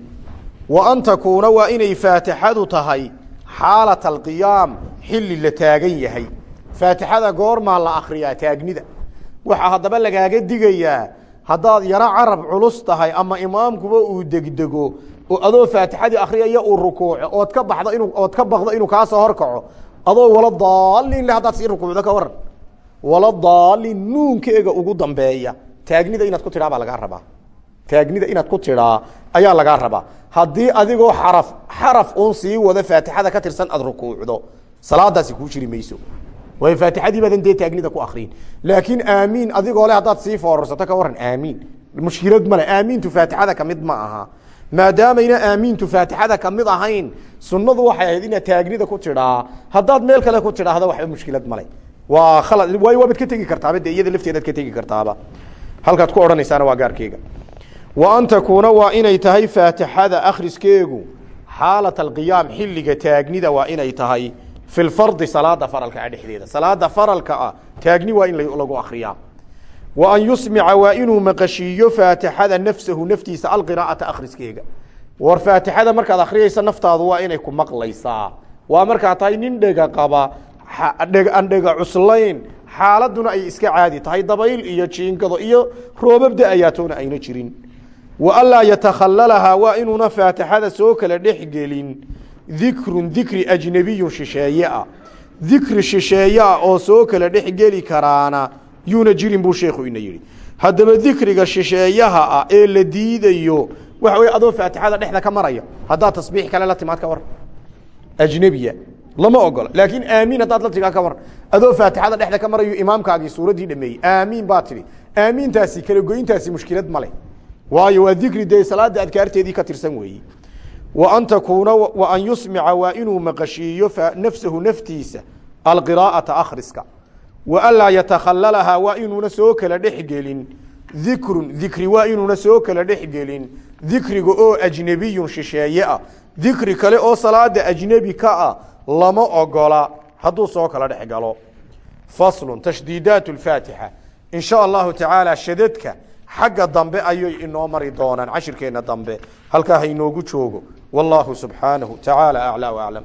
Wa an takuuna waa inay faatixadu tahay xaalata alqiyaam xilli la taagan yahay. Faatixada goormaa la akriyaa taagnida. Waxaa haddaba lagaaga digayaa haddaad yaro carab culus tahay ama imaamkuba uu degdego oo adoo faatixadii akriyaya uu rukuuco ood ka baxdo inu ood ka baqdo inuu kaasoo horkaco adoo wala daalin le haddaad sii rukuucdo ka waran wala daalin nuunkeega ugu dambeeya. Taagnida inaad ku tidhaa baa lagaa rabaa. Taagnida inaad ku tidhaa ayaa lagaa rabaa. Haddii adigoo xaraf xaraf uun sii wada faatixada ka tirsan aad rukuucdo salaadaasi kuu jiri mayso. Faatixadii baadan dee taagnida ku akriyin laakiin aamiin adigoo le haddaad sii foorarsato ka waran aamiin. Mushkilad male aamiintu faatixada ka mid ma aha maadaamayna aamiintu faatixada ka mid ahayn sunadu waxay ahayd inaad taagnida ku tidhaa haddaad meel kale ku tidhaahdo waxba mushkilad male waa khalad waayo waabaad ka tegi kartaaba dee iyada lafteedaad ka tegi kartaaba. Halkaad ku odhanaysaana waa gaarkeyga. Wa an takuuna waa inay tahay faatixada akhriskeegu. Xaalat alqiyaam xilliga taagnida waa inay tahay. Fi lfardi salaada faralka ah dhexdeeda. Salaada faralka ah taagni waa in lagu akriyaa wa an yusmica waa inuu maqashiiyo faatixada nafsahu naftiisa alqiraa'ata akhriskeega. War faatixada markaad akhriyaysa naftaadu waa inay ku maqlaysaa. Waa markaa tahay nin dhega qaba aan dhega cuslayn xaaladuna ay iska caadi tahay dabayl iyo jiingado iyo roobab da'ayaatoona ayna jirin. Wa anlaa yatakhallalahaa waa inuuna faatixada soo kala dhex gelin. Dikrun dikri ajnabiyun shisheeye ah dikri shisheeye ah oo soo kala dhex karaana yuuna jirin buu sheekhu ina yidhi. Haddaba dikriga shisheeyaha ah ee la diidayo waxa wey adoo faatixada dhexda ka maraya haddaad tasbiix kale la timaad ka war. Ajnebiya lama ogola. Laakiin aamiin haddaad la tigaa ka war. Adoo faatixada dhexda ka marayo imaamkaagii suuraddii dhameeyey. Aamiin baa tidhi. Aamiintaasi kala goyntaasi mushkilad male waayo waa dikri dee salaada adkaarteedii ka tirsan weeye wa an takuuna wa an yusmica waa inuu maqashiiyo nafsahu naftiisa alqiraa'ata akhriska wa anlaa yatakhallalahaa waa inuuna soo kala dhex gelin. Dikrun dikri waa inuuna soo kala dhex gelin. Dikriga oo ajnebiyun shisheeye ah. Dikri kale oo salaada ajnebi ka ah lama ogola. Hadduu soo kala dhex galo. Faslun tashdiidaat اfaatixa in sha allahu tacaala shadadka xagga dambe ayay inoo mari doonaan. Cashirkeenna dambe. Halkaa ha inoogu joogo. Wallahu subxaanahu tacaala aclى aclam